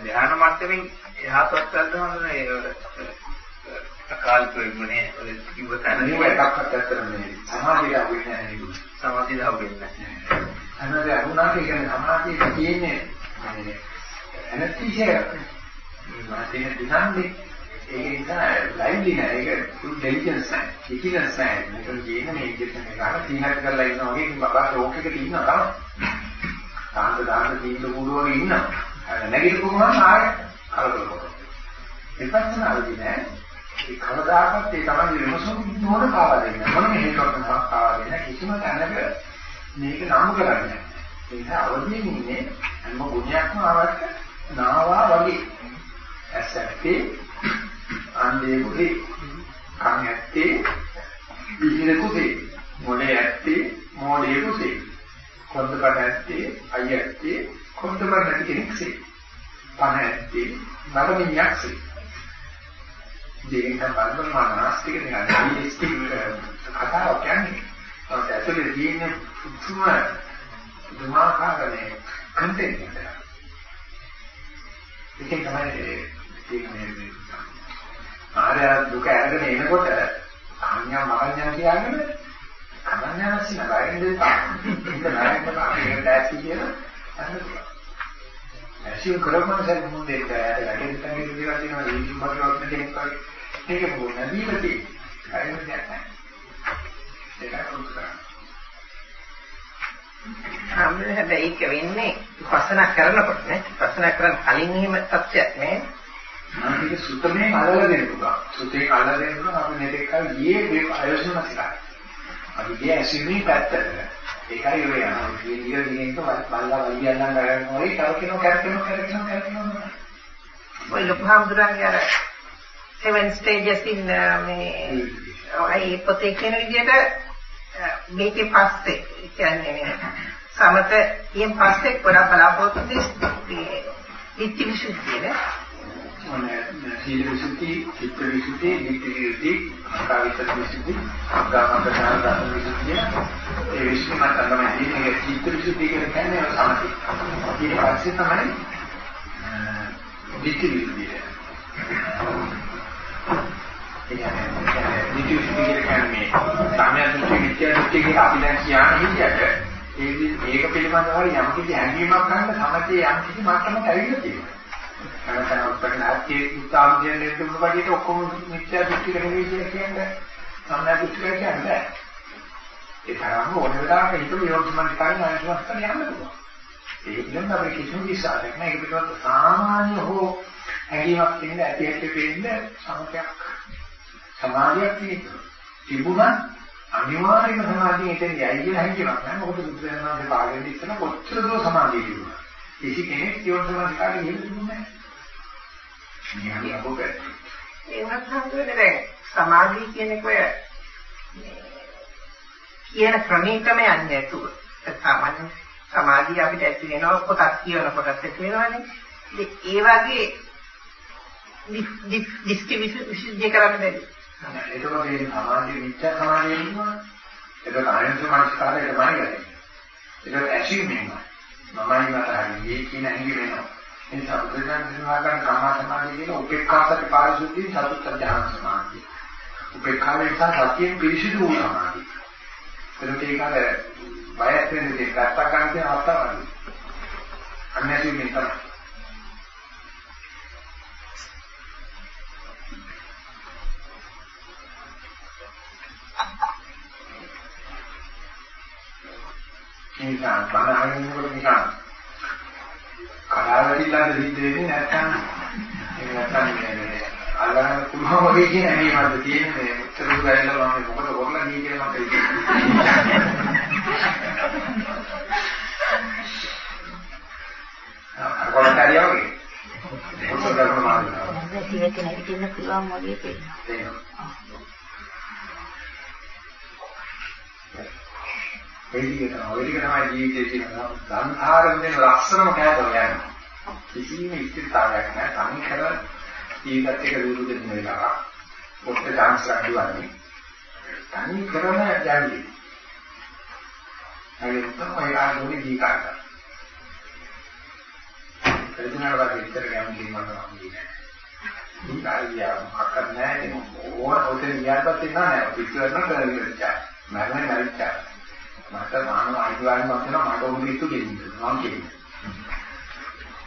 ධ්‍යාන මට්ටමින් එහාටවත් ගන්නවද ඒ අකාලික වෙන්නේ ඔය කිව්ව තැන නෙවෙයි එකක්වත් ඇත්තට නෙවෙයි සමාධිය අහුවෙන්නේ නැහැ නේද? සමාධිය අහුවෙන්නේ නැහැ. අනද අරුණාට කියන්නේ සමාධිය තියෙන්නේ ඇනස්තීසියා මාතේ දිනන්නේ. ඒක නිසා ලයිව්ලි නෑ. ඒක ෆුල් ඩෙලිජන්ස් නෑ. කිකිනස් නෑ. මේක කියන්නේ මේ ඉන්ජෙක්ෂන් එක ගන්න තීනක් කරලා ඉන්නවා වගේ. බබා එකක ඉන්නවා. තමයි තාන්ත දාන්න තීන්දුව කුඩු වගේ ඉන්නවා නැගිටපුවම ආයෙ කලබල කරනවා. විපස්සනාවේදී නෑ. ඒ කවදාකවත් ඒ තමයි විමසුම් නෝන පාවා දෙන්නේ මොනම හේතුවක් නැහැ පාවා දෙන්නේ කිසිම තැනක මේක නම් කරන්නේ ඒ නිසා අවදීන් ඉන්නේ හැම ගුණයක්ම ආවට නාවා වගේ. ඇසැත්තේ අන්දේ කුසේ කන් ඇත්තේ විහිද කුසේ මොලේ ඇත්තේ මොලේ කුසේ කොන්දකට ඇත්තේ අය ඇත්තේ කොන්දකට නැති කෙනෙක්සේ පණ ඇත්තේ නරමිනියක්සේ දෙකෙන් බලන මානසික නිරන්තරී කතාවක් කියන්නේ ඔය ඇතුලේ තියෙන පුදුම දුමාකාරනේ කන්ටෙන්ට් එක. ඒකෙන් තමයි තේරෙන්නේ ආරය දුක අරගෙන එනකොට අඤ්ඤා මරඤ්ඤා කියන්නේ අනන්‍යවසින බයින්ද ඒක නරකට අපේ දැක්ටි කියන ඇසියු කරපම සර් මුන්දේ දැය ලැකෙන් තමයි කියලා තියෙනවා. ඉංග්‍රීසි මාතෘකාවක් කෙනෙක් වගේ. ඒක මොනදීලදී හරිම දෙයක් නැහැ ඒක උත්තරයි හැබැයි ඒක වෙන්නේ විපස්සනා කරනකොට නේ? විපස්සනා කරන් කලින් එහෙම තත්ත්වයක් නේ. මේක සුතමේ අල්ලලා දෙන්න පුළුවන්. සුතේ අල්ලලා දෙන්න පුළුවන් අපි මේක කල් ගියේ මේ ආයෝජන නැතිලා. අපි ගියේ ඇසිමේ පැත්තට. ඒකයි ඔය යනවා. මේ දිග දිගෙන් බල්ලා වලියල්ලන් ගන්නවා. ඒ කරකිනව කරකිනව කරකිනව කරකිනව. ඔය ලොකුහාමුදුරන්ගේ අර seven stages in මේ අය පොතේ කියන විදිහට මේකේ පස්සේ කියන්නේ මේ සමත යෙන් පස්සේ පොඩක් බලාපොරොත්තු වෙන්නේ ඉති විසුද්ධිය නේ සීල විසුද්ධි, චිත්ත විසුද්ධි, ධිට්ඨි විසුද්ධි, කායික විසුද්ධි, ගාමකතාන ධර්ම විසුද්ධිය. ඒ විසුද්ධි මත තමයි මේ චිත්ත විසුද්ධි කියන්නේ සමථය. ඊට පස්සේ තමයි ධිට්ඨි විසුද්ධිය. ධිට්ඨි විසුද්ධිය කියන්නේ සාමය දෘෂ්ටි විද්‍යා දෘෂ්ටි කියලා අපි දැන් කියන්නේ හිටියට ඒක පිළිබඳව යම් කිසි හැඟීමක් ගන්න සමථයේ යම් කිසි මට්ටමක ඇවිල්ලා තියෙනවා. නැත්නම් උත්තරන ආර්ථික උත්සාහ කියන්නේ දුන්න බඩේට ඔක්කොම මිත්‍යා දෘෂ්ටි කරන්නේ කියලා කියන්නේ සම්මා දෘෂ්ටි කියන්නේ ඒ තරම්ම ඕන වෙලාවක හිතුව යෝග්‍යමන් කාරිය අයස්වස්තන යන්න පුළුවන්. ඒ පිළිබඳව අපේ කිසිම විශ්වාසයක් නැහැ. ඒක පිළිබඳව සාමාන්‍ය හෝ හැඟීමක් තියෙන ඇති ඇති පේන්නේ සමතයක් සමාධියක් තියෙනවා. තිබුණා අනිවාර්යයෙන්ම සමාධිය එතෙන් යයි කියලා හැඟීමක් නැහැ. මොකද බුදුරජාණන් වහන්සේ පාගෙන් ඉස්සන කොච්චර දෝ සමාධිය තිබුණා. කිසි කෙනෙක් ජීවන සමාධිකාරී හෙන්න තිබුණේ නැහැ. නිහඬ අපෝක. ඒ වුණත් හම්බුනේ දැන් සමාධිය කියන එක ඔය කියන ක්‍රමයකම යන්නේ නැතුව සාමාන්‍ය සමාධිය අපිට ඇති වෙනවා පොතක් කියනකොටත් ඇති වෙනවානේ. ඒ වගේ ඩිස්ට්‍රිබියුෂන් කරන්න බැරි. එතකොට මේ සමාධිය මිත්‍යා සමාධිය නෙවෙයි. ඒක කායන්ත මනස්කාරය තමයි ගන්නේ. ඒක ඇචීව්මන්ට්. මමයි මට හරියේ කියන හැඟීම වෙනවා. ඒ නිසා බුදුදහම දිනවා ගන්න සම්මා සමාධිය කියන උපේක්ඛාසති පාරිශුද්ධිය චතුත්ථ ධ්‍යාන සමාධිය. උපේක්ඛාව නිසා සතියෙන් පිරිසිදු වූ සමාධිය. එතකොට ඒක අර බයස් වෙන දෙයක් ගත්තා ගන්න කියන අවස්ථාවයි. අන්නැති මේ තමයි. නිකන් බණ අහනකොට නිකන් කඩාවැටිලාද සිද්ධ වෙන්නේ නැත්නම් ඒක නැත්නම් මේ අල්ලන්න පුළුවන් වගේ කියන මේ මන්ද තියෙන මේ උත්තර ගායලා මම මොකද කරලා දී කියලා මට අරකොලටරිය වගේ මොකද කරන්න මාර්ගය. ඒක නැතිවෙන්න පුළුවන් වගේ පේනවා. ඒ විදිහට ඔය ටික තමයි ජීවිතයේ තියෙන සංඛාරෙන් දෙන ලක්ෂණම කෑදෝ යන්නේ. කිසිම ඉස්තිරතාවයක් නැහැ. තනි කර ජීවිතත් එක දුරු දෙන්න වෙලා පොට්ට chance අඩුවන්නේ. තනි කරම යන්නේ. ඒ තමයි ආගමේ දීකාරක. ඒ වැරදිනාට පස්සේ ඉතර කැමති මට නම් නෑ. කාරියා මොකක්ද නැහැ ඕන ඔතන ගියාට පස්සේ නෑ පිටුවරන කරගන්නවා. මරණය මරිච්චා. මට මානව අයිතිවාසිකම් තියෙනවා මට උන් පිටු දෙන්නේ. මම කියන්නේ.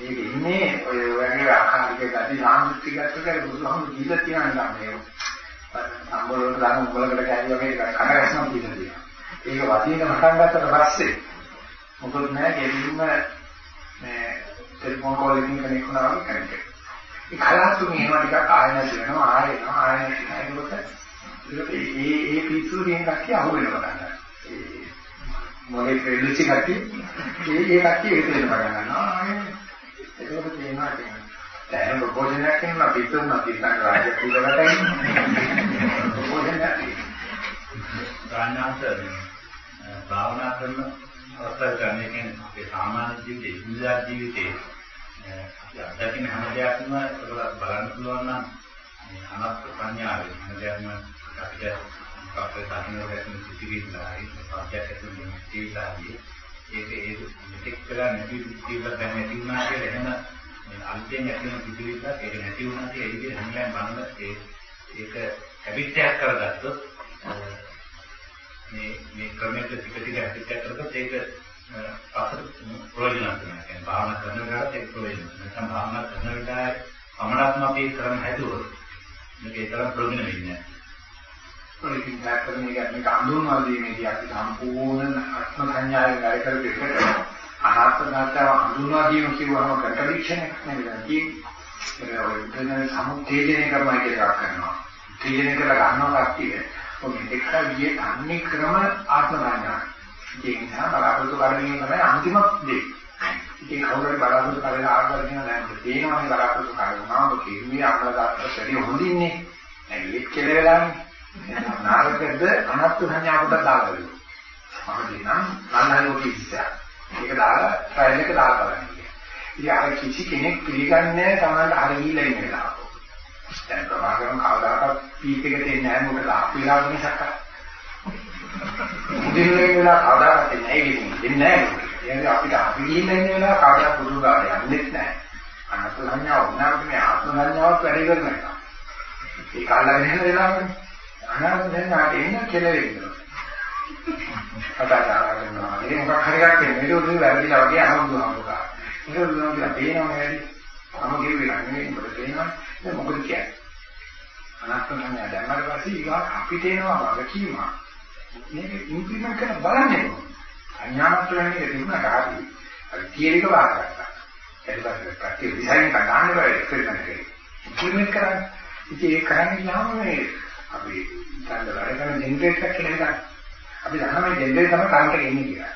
ඒක ඉන්නේ ඔය වගේ ආකාරික ගති සාමුත්‍තිකත්ව කියලා බුදුහාමුදුරු දීලා තියෙනවා මේ සම්බෝලන දාන උඹලකට කැරි වගේ කඩගැස්මක් දීලා තියෙනවා. ඒක වදින මටන් ගත්තට පස්සේ මොකද නෑ ගෙලින්ම මේ ටෙලිෆෝන් කෝල් එකකින් කනෙක්ට් වුණා වගේ කනෙක්ට්. ඒ කලාතුරකින් එනවා ටිකක් ආයෙ නැති වෙනවා ආයෙ එනවා ආයෙ නැති වෙනවා. ඒකට ඒ ඒ පිස්සු දෙන කට්ටිය අහු වෙනවා ගන්න. ඒ මොලේ ප්‍රෙලිසි කට්ටිය ඒ ඒ කට්ටිය ඒක දෙන්න පටන් ගන්නවා. ආයෙ ඒකෝට තේනවා කියන්නේ. දැන් ප්‍රොපෝෂනයක් කරනවා පිටුම පිටන් රාජ්‍ය කුලකට එන්නේ. ප්‍රොපෝෂනයක්. ගානාත භාවනා කරන අවස්ථාව ගන්න කියන්නේ අපේ සාමාන්‍ය ජීවිතේ ඉන්දියා ජීවිතේ අපි අත්දකින්න හැම දෙයක්ම ඒකවත් බලන්න පුළුවන් නම් මේ අනත් සංඥාවේ හැම දෙයක්ම අපිට අපේ සාහිත්‍ය රැකෙන සිතිවිල්ලයි පාඩයක් ඇතුළේ තියෙලාදී ඒක ඒක මෙතෙක් කළා නැති සිතිවිල්ල දැන් නැති වුණා කියලා එහෙම මේ අන්තිම ඇති වෙන සිතිවිල්ල ඒක නැති වුණාට ඒ විදිහට හැමලෑම් බලන ඒ ඒක හැබිට් එකක් කරගත්තොත් මේ මේ ක්‍රමයක ටික ටික හැබිට් එකක් කරගත්තොත් ඒක පසට ප්‍රයෝජනවත් වෙනවා. කියන්නේ භාවනා කරන වෙලාවට ඒක ප්‍රයෝජනවත්. නැත්නම් භාවනා කරන වෙලාවේ පමණක්ම අපි කරන්න හැදුවොත් මේක ඒ තරම් ප්‍රයෝජන වෙන්නේ නැහැ. ඔයකින් දැක්කම මේක මේක අඳුන්වා දීමේදී අපි සම්පූර්ණ ආත්ම සංඥාවෙන් වැඩ කරපු එකට අනාත්ම ඥාතාව අඳුන්වා දීම කියවම කන්ට්‍රඩික්ෂන් එකක් නෙවෙයි. ඒක ඔය දෙන සමුත්තේජනය කරනවා කියලා එකක් කරනවා. තේජනය කරලා ගන්නවා කට්ටිය. ඔය දෙක ගියේ අන්නේ ක්‍රම ආත්ම සංඥාව. ඒ නිසා බලාපොරොත්තු කරගෙන තමයි අන්තිම දේ. ඉතින් කවුරුහරි බලාපොරොත්තු කරගෙන ආවද කියන නෑ තේනවනේ බලාපොරොත්තු කරනවා ඔබ කිව්වේ අම්ල දාත්තට වැඩි හොඳින්නේ. ඇයි ඒක කියලා වෙලානේ. නාරකෙද අනත්ත් සංඥා කොට දාලා බලන්න. අපිට නම් නන්නයෝටි ඉස්සයක්. ඒක දාලා ට්‍රයිල් එක දාලා බලන්න. ඉතින් අර කිසි කෙනෙක් පිළිගන්නේ තමන්ට හරියලා ඉන්න වෙලාව. දැන් ප්‍රමාකරන කවදාකවත් පීට් එක දෙන්නේ නැහැ මොකද ආපු වෙලාව මිසක්. දෙන්නේ වෙලා කවදාකවත් දෙන්නේ නැහැ කියන්නේ අපිට අපි ගිහින් ඉන්න වෙලාව කවදාකවත් පුදු ගාන යන්නේ නැහැ. අනත්ත් සංඥාව වුණාම මේ ආත්ම සංඥාවක් වැඩි කරන්නේ නැහැ. ඒ කාලය වෙන වෙලාවනේ. අනාත්ම සංඥාට එන්න කෙලෙන්නේ. කතා කරනවා. ඒක මොකක් හරි එකක් වෙන්නේ. ඒක උදේ වැරදිලා වගේ අහමුදුනවා. ඒක උදේ කියලා පේනවනේ වැඩි. අම ගෙවිලා නෙමෙයි මොකද පේනවනේ. ඒක මොකද කියන්නේ? අනාත්ම සංඥා දැම්මට පස්සේ ඊගා අපිට එනවා වගකීම. මේක ඉම්ප්ලිමන්ට් කරන බලන්නේ. අඥානත් වෙන්නේ තිබුණාට ආදී. අර තියරික වාරකට. ඒක පස්සේ කට්ටිය ඩිසයින් එක ගන්න බෑ එක්ස්පෙරිමන්ට් කරේ. ඉම්ප්ලිමන්ට් කරන්නේ. ඉතින් ඒක කරන්නේ ගියාම මේ අපි දැන් වැඩ කරන ජෙනරේටර් කියලා එකක්. අපි දන්නවා මේ ජෙනරේටර් තමයි කරන්ට් එක එන්නේ කියලා.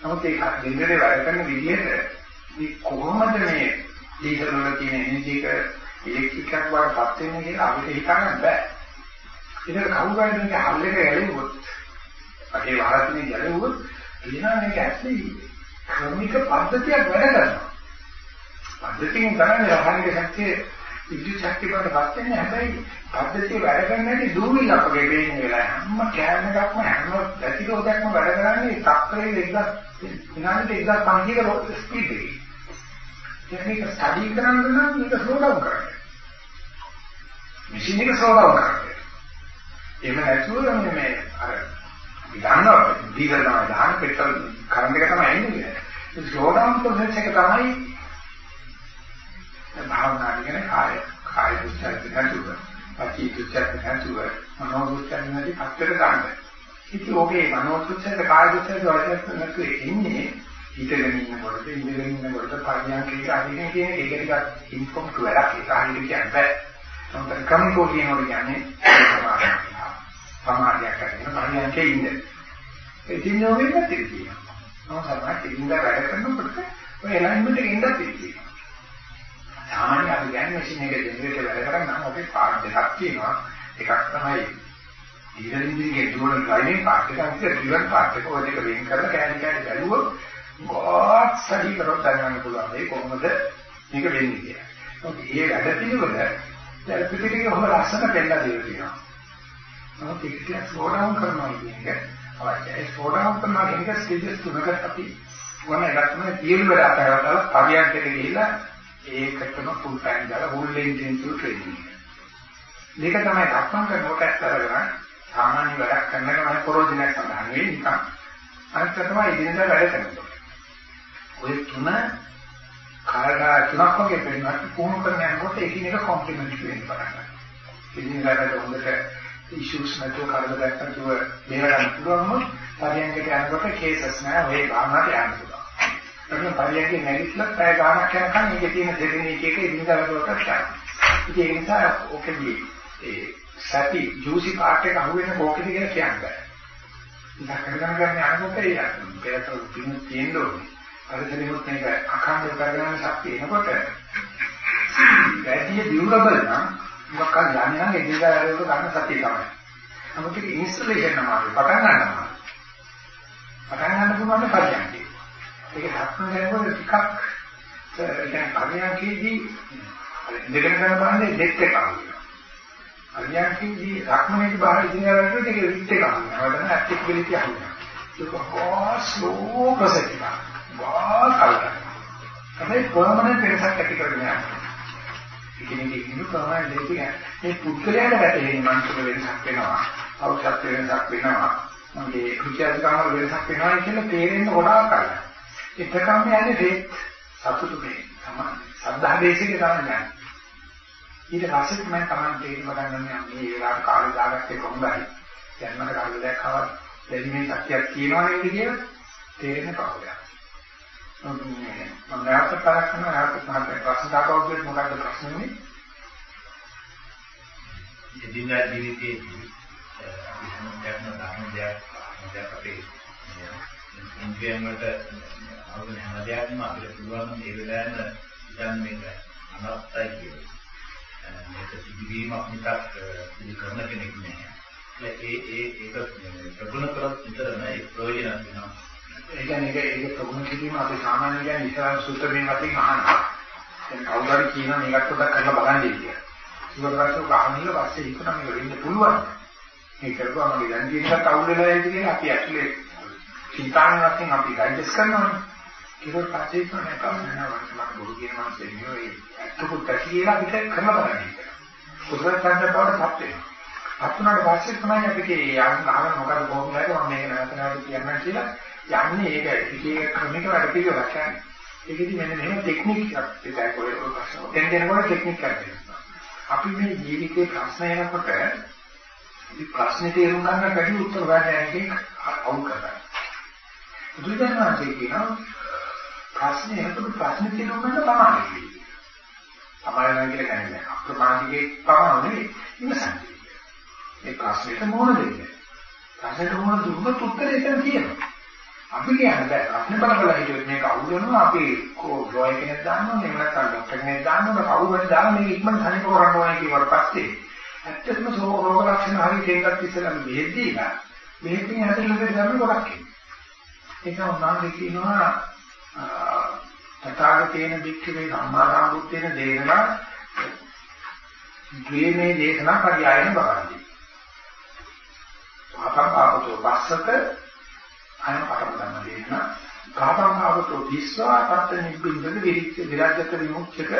නමුත් ඒ ජෙනරේටර් වැඩ කරන විදිහට මේ කොහොමද මේ ඩීසල් වල තියෙන එනර්ජි එක ඉලෙක්ට්‍රික් එකක් වඩපත් වෙන්නේ කියලා අපිට හිතන්න බෑ. ඒක කවුරු හරි මේක හල් එක ගැලෙව්වොත් අපේ වහරතිනේ ගැලෙව්වොත් එනවා මේක ඇත්තේ ක්‍රමික පද්ධතියක් වැඩ කරනවා. පද්ධතියෙන් කරන්නේ රහණික ශක්තිය විද්‍යුත් ශක්තිය වලට පත් වෙන්නේ හැබැයි පද්ධතිය වැඩ කරන්නේ නැති දූවිල්ල අපගේ පේන වෙලාව හැම කෑම එකක්ම හැම ප්‍රතිරෝධයක්ම වැඩ කරන්නේ තත්ත්වයේ 1000 විනාඩියට 1500 ස්පීඩ් එකේ. ඒක ස්ටඩි කරන්න නම් මේක ස්ලෝ ඩවුන් කරන්න. මැෂින් එක ස්ලෝ ඩවුන් කරන්න. එහෙම නැතුව මේ අර ගන්නවා ඩීසල් තමයි දාන පෙට්‍රල් කරන්ට් එක තමයි එන්නේ. ඒ ස්ලෝ ඩවුන් ප්‍රොසෙස් එක තමයි භාවනා කියන්නේ කාය කාය දුස්චරිත නැතුව පටි දුස්චරිත නැතුව මනෝ දුස්චරිත නැති පත්තර ගන්න. ඉතින් ඔබේ මනෝ දුස්චරිත කාය දුස්චරිත වලට නැතුව ඉන්නේ හිතගෙන ඉන්නකොට ඉඳගෙන ඉන්නකොට පරිඥාකේ අහිමින් කියන එක ටිකක් ඉන්කම් කරලා ඒක හරියට කියන්න බෑ. මොකද කමිකෝ කියනකොට කියන්නේ සමාධියක් කරගෙන පරිඥාකේ ඉන්නේ. ඒ දිනෝ වෙන්නත් තියෙනවා. මම සමාධිය ඉඳලා වැඩ කරනකොට ඔය එලයින්මන්ට් එකේ ඉඳලා තියෙනවා. සාමාන්‍ය අපි ගෑන් මැෂින් එක ජෙනරේටර් වැඩ කරන්නේ නම් අපේ පාර්ට් දෙකක් තියෙනවා. එකක් තමයි ඩීසල් එන්ජින් එකේ ඩුවල් ඩ්‍රයිවිං පාර්ට් එකක් තියෙනවා. ඩ්‍රිවන් පාර්ට් එක ඔය දෙක වෙන් කරලා කෑලි කෑලි බැලුවොත් ගොඩක් සටි කරොත් දැනගන්න පුළුවන් මේ කොහොමද මේක වෙන්නේ කියලා. මොකද මේ වැඩ පිළිවෙල දැන් පිටිකේ කොහොම ලස්සන දෙන්න දෙලා තියෙනවා. නමුත් ඒක ටිකක් ස්ලෝ ඩවුන් කරනවා කියන එක අවශ්‍යයි. ඒ ස්ලෝ ඩවුන් කරනවා කියන එක ස්ටේජස් තුනකට අපි වුණ එකක් තමයි තියෙන වැඩ අතරවල පරියන්කට ගිහිල්ලා ඒකටම ෆුල් ටයිම් දාලා ෆුල් ඉන්ටෙන්සිව් ට්‍රේනින් එක. මේක තමයි රක්මන් කරනකොට ඇත්තරගෙන සාමාන්‍ය වැඩක් කරන ගමන් ප්‍රෝජනයක් සඳහන් වෙන්නේ නිකන්. අනිත් තමයි ඉදිරියට වැඩ කරනකොට. ඔය තුන කාරණා තුනක් වගේ වෙනවත් පුහුණු කරන යනකොට එකිනෙක කොම්ප්ලිමන්ට් වෙන්න පටන් ගන්නවා. ඉදිරියට හොඳට ඉෂුස් නැතුව කරදරයක් නැතුව බේර ගන්න පුළුවන් නම් පරියන්කට යනකොට කේසස් නෑ ඔය ගානකට යන්න පුළුවන්. එතන පරියන්කේ නැගිටලා පැය ගානක් යනකම් මේකේ තියෙන දෙවෙනි එක එක ඉදිරියට වැඩවලට ගන්න. ඉතින් ඒ නිසා ඔකදී ඒ සැපි ජූසි පාර්ට් එක අහුවෙන කෝකෙද කියලා කියන්නේ. ඉතින් කරගෙන ගන්න යනකොට ඒ පෙරතර පින් තියෙන්න ඕනේ. පරිසරෙමුත් මේක අඛණ්ඩව කරගෙන ශක්තිය එනකොට වැඩි දියුරබල් නම් මොකක් හරි යන්නේ නම් එදිනදා වැඩවලට ගන්න සතිය තමයි. නමුත් ඒක ඉන්ස්ටලේෂන් නමාරු පටන් ගන්නවා. පටන් ගන්න පුළුවන් පරියන්කේ. ඒක හත්න කරනකොට ටිකක් දැන් පරියන්කේදී දෙකෙන් කරන බලන්නේ දෙත් එක අහුවෙනවා. පරියන්කේදී රක්මනේදී බාහිර ඉදිරියට වැඩිට ඒක රිත් එක අහුවෙනවා. වඩන ඇක්ටිවිටි අහුවෙනවා. ඒක හොස්ලෝ ප්‍රොසෙස් එකක්. වා කල්පනා. තමයි පර්මනන්ට් වෙනසක් ඇති කරගෙන යනවා. එකිනෙක එකිනෙක ප්‍රමාණය දෙක මේ පුද්ගලයාට වැටෙන මානසික වෙනසක් වෙනවා. අවශ්‍යත් වෙනසක් වෙනවා. මගේ රුචිජකම වෙනසක් වෙනවා කියලා තේරෙන්න ගොඩාක් කලින්. එතකම් යන්නේ දෙත් සතුටු මේ තමයි. සද්ධා දේශිකේ තමයි යන්නේ. ඊට පස්සේ තමයි තමයි තේරුම් ගන්න මේ වෙලාවට කාලේ දාගත්තේ කොහොමදයි. දැන් මට කාලයක් ආවත් දැන් මේ සත්‍යයක් කියනවා නේද කියලා තේරෙන කවුරුද? මම නැවත කරක් කරන නැවත මහත් ප්‍රශ්න දාපුවොත් මොකක්ද ප්‍රශ්නේ? එදිනදා ජීවිතයේදී අපි හැමෝටම දාන දෙයක් දෙයක් අපේ ඉන්ද්‍රියන් වලට අවුල හැම දෙයක්ම අපිට පුළුවන් නම් ඒ වෙලාවෙම ඉතින් මේක අනත්තයි කියලා. මේක සිදුවීමක් මිසක් සිදු කරන කෙනෙක් නෑ. ඒ ඒ ඒක ප්‍රගුණ කරත් විතරම ඒ ප්‍රයෝජනක් වෙනවා. ඒ කියන්නේ ඒක ඒක ප්‍රගුණ කිරීම අපි සාමාන්‍ය කියන්නේ ඉස්සරහ සූත්‍රයෙන් වශයෙන් අහනවා. දැන් කවුරු හරි කියනවා මේකට පොඩ්ඩක් කරලා බලන්න කියලා. ඊට පස්සේ ගහනිල පස්සේ ඒක තමයි වෙන්න පුළුවන්. මේ කරපුවා මගේ දැන් තියෙනකත් අවුල් වෙලා ඉන්නේ කියලා අපි ඇක්චුලි චින්තාන වශයෙන් අපි ඩයිජස්ට් කරනවානේ. ඊට පස්සේ තමයි කවුරුනවත් මට බොරු කියන මාසේ නෙවෙයි අත්කුත් කියලා අපිට කරලා බලන්න. උසස් සංකල්පවලට පත් වෙනවා. පත් වුණාට පස්සේ තමයි අපිට යන්න ගහන මොකද කොහොමද මම මේක නැවත නැවත කියන්න කියලා යන්නේ ඒක එකේ ක්‍රමික වැඩ පිළිවෙලක් යන්නේ. ඒකෙදි මෙන්න මෙහෙම ටෙක්නික් එකක් ඒකයි කොයි ප්‍රශ්න. දැන් දෙනකොට ටෙක්නික් කරන්නේ. අපි මේ ජීවිතේ ප්‍රශ්න එනකොට මේ ප්‍රශ්නේ තේරුම් ගන්න බැරි උත්තර හොයන්න යන්නේ අවුල් කරනවා. බුදුදහමේ කියනවා ප්‍රශ්නේ එනකොට ප්‍රශ්නේ තේරුම් ගන්න තමයි. අමාරුයි කියලා කියන්නේ අප්‍රමාදිකේ පමණ නෙවෙයි ඉවසන්නේ. මේ ප්‍රශ්නෙට මොන දෙන්නේ? ප්‍රශ්නෙට මොන දුන්නත් උත්තරේ එතන තියෙනවා. අපි කියන්න බෑ ප්‍රශ්න බල බල හිතුවේ මේක අවුල් වෙනවා අපි කෝ ලෝය කෙනෙක් දාන්නවා නෙවෙයි නැත්නම් ડોක්ටර් කෙනෙක් දාන්නවා කවුරු හරි දාන මේක ඉක්මනට හරි කරන්න ඕනේ කියවට පස්සේ ඇත්තටම රෝග ලක්ෂණ හරි තේරුම්ගත් ඉස්සෙල්ලා බෙහෙත් දීලා බෙහෙත්ෙන් හැදෙන්නට ගන්න ගොඩක් ඒක උනාගේ කියනවා තථාගතේන වික්ඛවේ සම්මාසම්බුත්තේන දේශනා ද්වේමේ දේශනා පරියායන බවන්ති පාපං පාපතෝ වස්සක අයන පටන් ගන්න දේශනා කාපංහවතෝ විස්වා තත් නිබ්බින්දක විරිච්ච විරාජ්‍යත විමුක්තික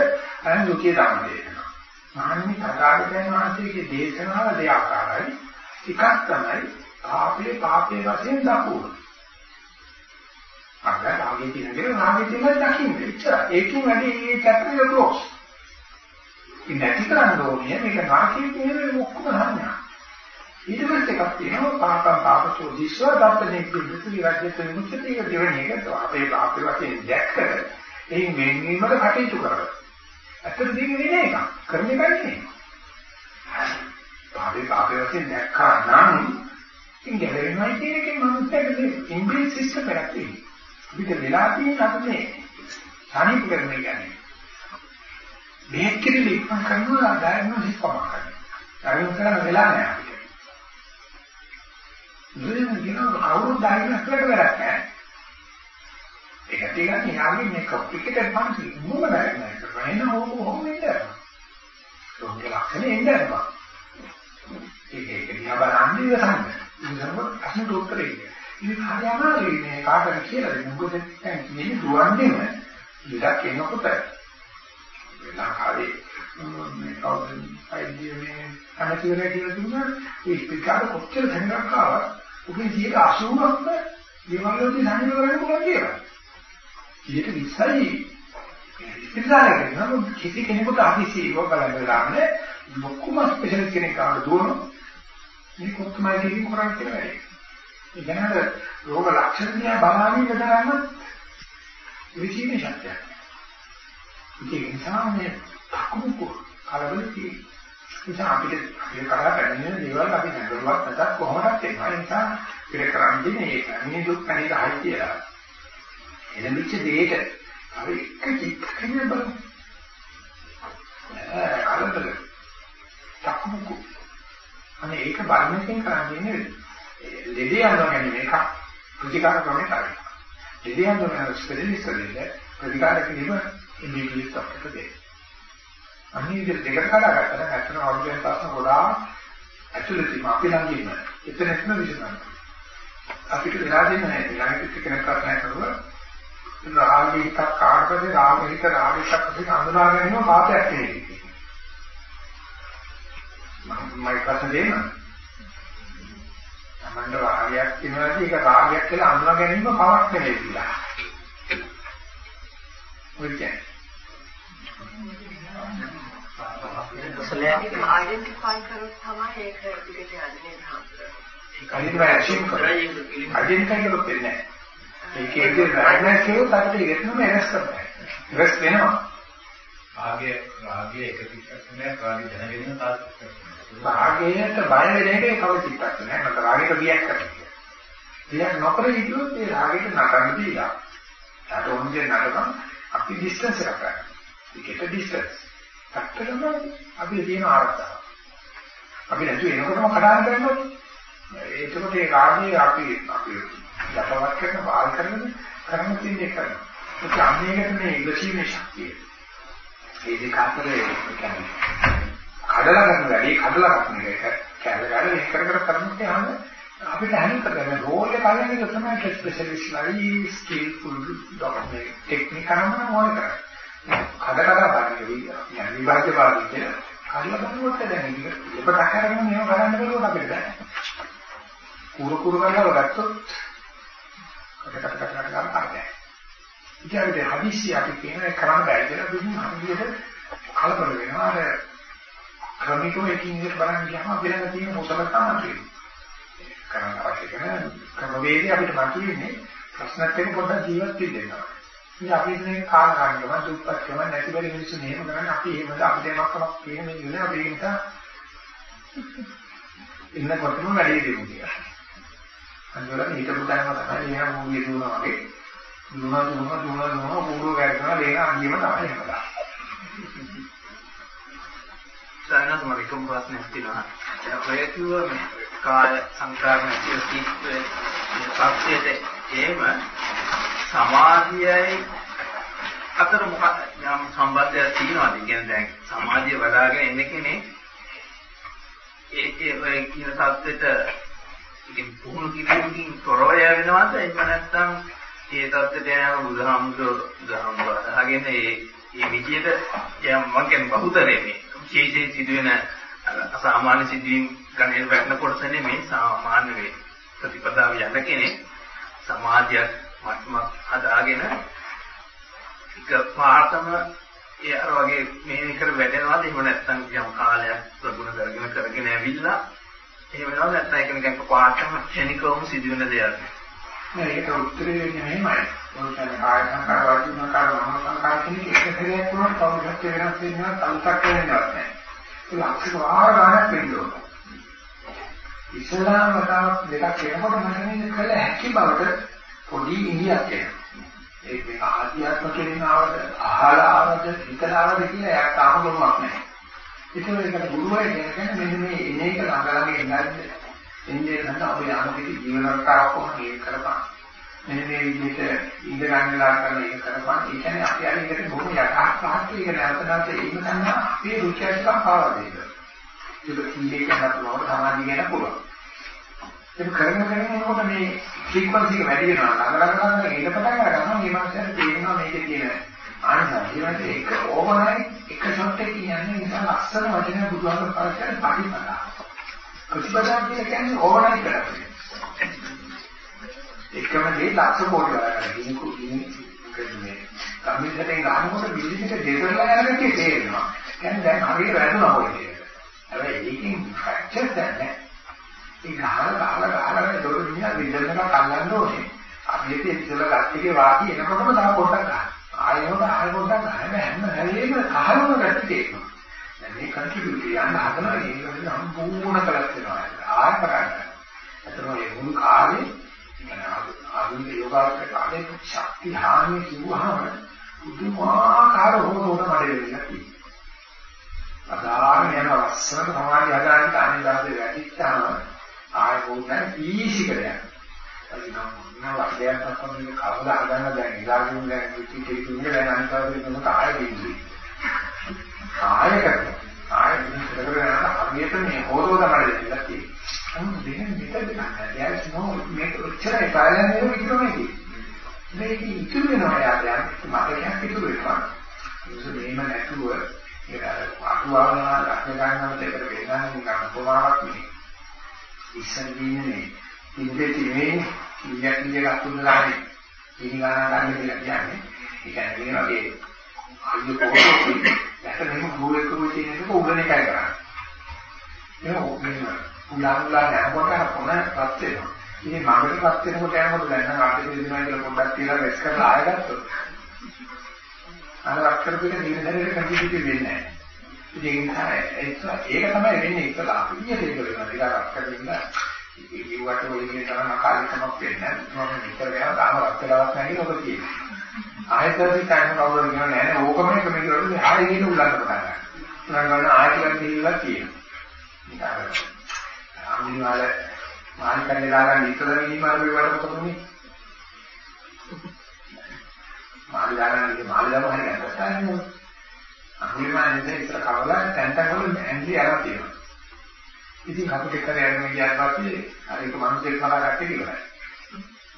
අයන දුකේ ධර්ම දේශනා. මහන්නේ තථාගතයන් වහන්සේගේ දේශනාව දෙආකාරයි. එකක් තමයි පාපේ පාපේ වශයෙන් දකුව. අර රාගේ තියෙනකේ රාගේ තියෙන දකින්න. එච්චර. ඒකෙන් වැඩි මේ චැප්ටර් එක ක්ලෝස්. ඉතින් නැති කරන්න ඕනේ මේක නාකේ තියෙන මොකක්ද හරියට. ඊට පස්සේ එකක් තියෙනවා පාපම් පාපසෝ දිස්වා දත්තනේ පිළිතුරු රාජ්‍යත විමුක්තිය දෙවෙනි එක අපේ අපේ වශයෙන් දැක්ක එයින් වෙන්වීමට කටයුතු කරනවා. ඇත්තට දෙක වෙන එක. කරන එකයි නෙමෙයි. පාපේ පාපේ වශයෙන් දැක්කා නම් ඉතින් ගැලවෙනවා කියන එකේ මනුස්සයෙක් ඉම්බ්‍රේස් සිස්ටම් එකක් තියෙනවා. අපිට වෙලා තියෙන අද මේ සානිප කරන කියන්නේ. මේක කිරි ඉක්මන් කරනවා ඩයග්නොසිස් කරනවා. ඩයග්නොස් කරන වෙලා නැහැ. මුලින්ම කියනවා කවුරුත් ඩයග්නොස් කරලා වැඩක් නැහැ. ඒක තියෙන්නේ යාගේ මේ කොම්ප්ලිකේටඩ් පන්සි මොන ඩයග්නොස් කරනවා එන ඕක කොහොමද ඉන්නේ? ඒක ලක්ෂණ එන්නේ ඒක ඒක දිහා බලන්නේ ඉවසන්න. ඉවසනකොට ප්‍රශ්නට උත්තරේ ඉන්නේ. ඉතින් හරියමාරුයි මේ කාටද කියලා දෙන්න. මොකද දැන් මේ දුවන්නේම ඉලක්ක එනකොට ලංකාවේ මේ කවුරුන් අයිඩිය මේ අනතිවරේ කියලා දුන්නා ඒ ස්පීකර් කොච්චර සංග්‍රහයක් ආවත් උගේ 80%ක්ම දේවල්වලදී සංග්‍රහ කරන්න පුළුවන් කියලා. 20යි ඉතිරිදාගෙන නම් කිසි කෙනෙකුට අහිසි ඉව බලන්න ගන්න ලොකුම ස්පෙෂලිස්ට් කෙනෙක් ආව දුවන මේ කොත්මයි කියන කරන්නේ කියලා. ඒ කියන්නේ රෝග ලක්ෂණ දිහා බලන්නේ විතරක් විචිනේ ශක්තියක්. ඒ නිසා මේ අකුමුකු කලබල තියෙනවා. නිසා අපිට මේ කරා පැමිණෙන දේවල් අපි නඩරුවක් නැතත් කොහොමදත් එනවා. ඒ නිසා පිළ කරන්නේ මේක. මේ දුක් කණික හයි කියලා. එළඹිච්ච දෙයට අපි එක චිත්තකනේ බලමු. කලබල. අකුමුකු. අනේ ඒක බලන්නකින් කරන්නේ ලෙඩේ යනවා කියන්නේ මේක ප්‍රතිකාර ක්‍රමයක් කරන්නේ. ලෙඩේ යනවා ස්පෙෂලිස්ට් කෙනෙක් ප්‍රතිකාර කිරීම ඉන්ඩිවිජුවල් සොෆ්ට්වෙයාර් දෙක. අනිත් දෙක කඩා ගත්තා නැත්නම් අවුලෙන් පස්ස ගොඩාක් ඇතුළතින් අපි ළඟ ඉන්න. එතන එතන විසඳන්න. අපිට වෙලා දෙන්නේ නැහැ. ළඟට කෙනෙක් කතා කරනවා. රාගී හිතක් කාටද රාගී හිත රාගී හිතක් අපි හඳුනා ගැනීම පාපයක් නෙවෙයි. මම මයිකස දෙන්න. තමන්ට රාගයක් කියනවාදී ඒක රාගයක් කියලා හඳුනා ගැනීම පවක් නෙවෙයි කියලා. ඔය කියන්නේ කුසලයෙන් අයිඩෙන්ටිෆයි කරොත් තමයි ඒක දිගට යන්නේ නැහැ. ඒක අනිත් ඇසින් කරා. අයිඩෙන්ටිෆයි කරොත් වෙන්නේ නැහැ. ඒකේදී රාගයක් කියොත් අපිට ඉගෙනම වෙනස් කරනවා. වෙනස් වෙනවා. රාගය රාගය එක පිටක් නෑ රාගය දැනගෙන තාත් රාගයට බය වෙන එක කවද පිටක් නෑ. මත රාගයට බියක් කරනවා. බියක් නොකර හිටියොත් ඒ රාගයට නටන්න දීලා. ඊට ඕනේ නටන අපි ඩිස්ටන්ස් එක කරා. ඒකට ඩිස්ටන්ස්. ඇත්තටම අපි තියෙන ආරක්ෂාව. අපි නැතු එනකොටම කඩාන කරනවා. ඒකකොට ඒ රාගය අපි අපි යටවත් කරන වාල් කරන කරන තියෙන එක කරනවා. ඒක අන්නේකට මේ ඉවසීමේ ශක්තිය. මේ දෙක අතර කියන්නේ කඩලා ගන්න වැඩි කඩලා ගන්න එක කැල ගන්න එක කර කර කරන්නේ යන අපිට හැම කරගෙන රෝල් එක අල්ලන්නේ ඒක තමයි ස්පෙෂලිස්ට් ලයි ස්කිල්ෆුල් ඩොක්ටර් ටෙක්නික් කරනවා මොකද කරන්නේ. කඩ කඩ බලන්නේ يعني විභාග්‍ය පාඩම් කියලා කඩලා බලනකොට දැන් ඒක එපට අහරගෙන මේව කරන්න බැලුවොත් අපිට බෑ. කුරු කුරු කරලා ගත්තොත් කට කට කට ගන්න කරන්නේ. ඉතින් අපිට හදිස්සි අපි කියන එක කරන්න බැහැ කියලා දුන්නු හදිසියට කලබල වෙනවා. අර ක්‍රමිකව එකින් එකට බලන්න ගියාම අපි ළඟ තියෙන මොසල තමයි කරන්න අවශ්‍ය කරන ක්‍රමවේදය අපිට මතුවෙන්නේ ප්‍රශ්නත් එක්ක පොඩ්ඩක් ජීවත් වෙන්න. ඉතින් අපි මේ කාල ගන්නවා දුප්පත් කම නැති බැරි මිනිස්සු මෙහෙම කරන්නේ අපි එහෙමද අපිට එමක්කමක් කියන මේ ඉන්නේ අපි ඒක නිසා ඉන්නකොටම වැඩි දෙමු කියලා. අන්තිමට හිතපු තැනම තමයි එයා මූලිය දුවනවා වගේ දුනා දුනා දුනා දුනා බෝරු ගෑනවා වේග අන්තිම තමයි එනවා. සයනස් මම එකම ප්‍රශ්නයක් තියෙනවා. ඔය කිව්ව මේ කාය සංකාරණ සිත්වේ සත්‍යයේ එහෙම සමාධියයි අතර මොකක් යම් සම්බන්ධයක් තියෙනවද? කියන්නේ දැන් සමාධිය වඩ아가ගෙන ඉන්න කෙනේ ඒකේ ඔය කියන தත්වෙට ඉතින් පුහුණු කිරීමකින් තොරව යවෙනවද? එහෙම නැත්නම් ඒ தත්වෙට යන බුදුහාමුදුරුවෝ බුදුහාමුදුරුවෝ අහගෙන ඒ මේ විදියට යම් මම කියන්නේ බහුතරේ මේ විශේෂයෙන් සිදුවෙන අසාමාන්‍ය සිදුවීම් ගණන් වැටෙන කොටසනේ මේ සාමාන්‍ය වේ ප්‍රතිපදාව යන කෙනෙක් සමාධියක් මට්ටමක් හදාගෙන එක පාර්තම ඒ අර වගේ මේ විතර වැඩෙනවාද? එහෙම නැත්නම් යම් කාලයක් ප්‍රගුණ කරගෙන කරගෙන ඇවිල්ලා එහෙම වෙනවද? නැත්නම් ඒක නිකන් පාර්තම ක්ෂණිකවම සිදුවෙන දෙයක්. නෑ ඒක උත්තරේ වෙන්නේ මෙහෙමයි මොකද ආය සංකාර වර්ධන සංකාර මම සංකාර කියන එක එකතරයක් වුණාට කවුරුත් වෙනස් වෙනවා තල්පක් වෙනවත් නෑ ඒ ලක්ෂ වාර ගණක් වෙනවා ඉස්ලාම් වතාවක් දෙකක් වෙනකොට මට මේ කළ හැකි බවට පොඩි ඉඟියක් එනවා. ඒක මේ ආධ්‍යාත්ම කෙරෙන ආවද අහලා ආවද හිතලා ආවද කියලා එයාට තාම ගොනුවක් නැහැ. ඒකෝ ඒක ගුරුවරයා කියන්නේ මෙන්න මේ එන එක ළඟ ළඟ ඉඳන් එන්නේ නැත්නම් අපි යන ජීවන රටාවක් කොහොමද ඒක කරපන් මෙන්න මේ විදිහට ඉඳ ගන්න වෙලා කරන එක කරපන් ඒ කියන්නේ අපි අර එකට බොහොම යටහත් ඒක නැවත නැවත ඒම තමයි අපේ රුචියස්කම් පාවා දෙන්න. ඒක කීයේ කරනකොට සමාධිය ගැන පුළුවන්. ඒක කරන කරන යනකොට මේ ෆ්‍රීකවන්සි එක වැඩි වෙනවා. ළඟ ළඟ ළඟ ඉඳ පටන් ගන්නවා මේ මාසයට තේරෙනවා මේකේ තියෙන අනිත් ඒක ඕවනයි එක ෂොට් එක කියන්නේ නිසා ලස්සන වචන බුදුහාම පාවිච්චි කරන පරිපදා. ප්‍රතිපදා කියලා කියන්නේ ඕවනයි කරන්නේ. එකම දේ ලක්ෂ කෝටි වලකට දිනු කියන්නේ කම්පියුටරෙන් ගන්නකොට බිල්ඩින් එක දෙතරලා යන එකේ තේරෙනවා. කියන්නේ දැන් හරියට වැදුනා වගේ. හැබැයි ඒකෙන් ෆ්‍රැක්චර් දැන්නේ. ඒ ගහලා ගහලා ගහලා දොර දිහා විදර්ශනා කරන්න ඕනේ. අපි ඉතින් ඉතල ගත්තේ වාටි එනකොටම තව පොඩ්ඩක් ගන්න. ආයෙත් ආයෙ පොඩ්ඩක් ගන්න හැම හැලේම කහලම ගැටි තේරෙනවා. දැන් මේ කන්ට්‍රිබියුට් යන්න හදනවා ඒක සම්පූර්ණ කළත් වෙනවා. ආයෙ කරන්න. එතන මේ මුළු කාලේ ආධුනික යෝගාවචර කාලේ ශක්ති හානිය කිව්වහම පුදුමාකාර හොරෝට මඩේ වෙලා තියෙනවා. අදාන යන ලස්සන සමාධිය හදාගෙන අනිත් දවසේ වැටිච්චාම ආයෙ පොඩ්ඩක් ඊසි කරයක්. අපි නම් වර්ධයක් තමයි කවදා හදන්න දැන් ඉලාගෙන දැන් පිටි කෙලිකුනේ දැන් අනිවාර්යයෙන්ම මොකද ආයෙ දෙන්නේ. ආයෙ කරනවා. ආයෙ මෙතන කරගෙන යන හරියට මේ හොරෝ තමයි දෙන්නත් තියෙන්නේ. අන්න දෙන්න මෙතන ගන්න. දැන් නෝ මේක උච්චරයි පාලනය විතරමයි. මේක ඉතුරු වෙනවා යාදයන් මතකයක් ඉතුරු වෙනවා. ඒක මේම නැතුව ඒක අටුවාවනා රැක ගන්නවට ඒකට වෙනනම් ගන්න කොමාවක් නෙවෙයි. ඉස්සන් දින්නේ ඉන්නේ තියෙන්නේ කීයක් කීයක් අතුල්ලානේ ඉනිගාන ගන්න කියලා කියන්නේ. ඒ කියන්නේ කියනවා ඒ අයියෝ කොහොමද දැකගෙන ගුරුවෙක් කරුවේ තියෙන එක උගන එකයි කරන්නේ. ඒක උගන උලාන්ලා නැවකට කොන පත් වෙනවා. ඉතින් මගට පත් වෙනකොට යනකොට දැන් නම් අපිට දෙනවා කියලා පොඩ්ඩක් කියලා රෙස් කරලා ආයගත්තොත්. අර අක්කර පිට නිරදරේ කන්ටිනියුටි වෙන්නේ නැහැ. ඉතින් ඒක තමයි වෙන්නේ ඉතලා අපි කියන එක වෙනවා. ඒක අක්කර දෙන්න ඉව්වට ඔය කියන තරම අකාලිකමක් වෙන්නේ නැහැ. මම විතර ගියා තාම රත්තරාවක් නැහැ නේද ඔබ කියන්නේ. ආයතනයේ කයම කවුරුද කියනවා නෑ නෑ ඕකම එක මේ කරන්නේ ආයෙ කියන උල්ලංඝන පටන් ගන්නවා. උල්ලංඝන කරන ආයතන කියලා කියනවා. අනිවාර්ය මානිකන්නේ දාගන්න ඉතල මිනිමාරු වලට මොකද උනේ? මාළි දාගන්න ඉතින් මාළි දාම හරියට නැත්නම් අනිවාර්යයෙන් ඉතල කවලා තැන් තැන් වල ඇන්ටි අරන් තියෙනවා. ඉතින් අපිට එක්ක යන්න ගියාට පස්සේ අර ඒක මිනිස්සෙක් කලාගත්තේ කියලා.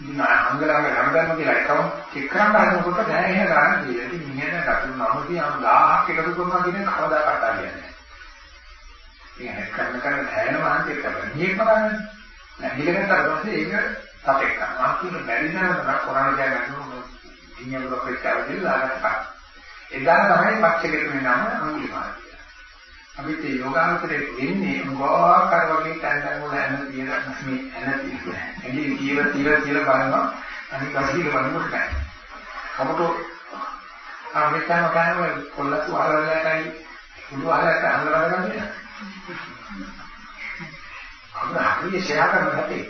ඉතින් අංගලංග හැමදාම කියලා එකම චෙක් කරන්න හදනකොට දැන් එහෙම ගන්න කියලා. ඉතින් මිනිහට ගතුන් නමදී අම 1000ක් එකතු කරනවා කියන කවදාකවත් හරියන්නේ නැහැ. ඉතින් කරන කරන හැයන මහන්සිය කරලා නියෙක්ම ගන්න. නැහිලකට පස්සේ ඒක සතෙක් කරනවා. අන්තිම බැරි නම් තමයි කොරණ කියන්නේ ඉන්නේ මොකක්ද කියලා දාගත්තා. එදා තමයි පක්ෂයකට මේ නම අඟුලිමාල. අපිට යෝගාවචරයේ වෙන්නේ මොකක්ද වගේ තැන් තැන් වල එන තියෙන මේ එන තියෙන. එදී ජීව තීර කියලා බලනවා අනිත් කසිල බලනකොට බෑ. අපට ආවෙතන ගන්න කොල්ලතු ආරලටයි උඩු ආරලට අහලා ගන්න. අපිට හරිය ෂෙයා කරන්න හැටි.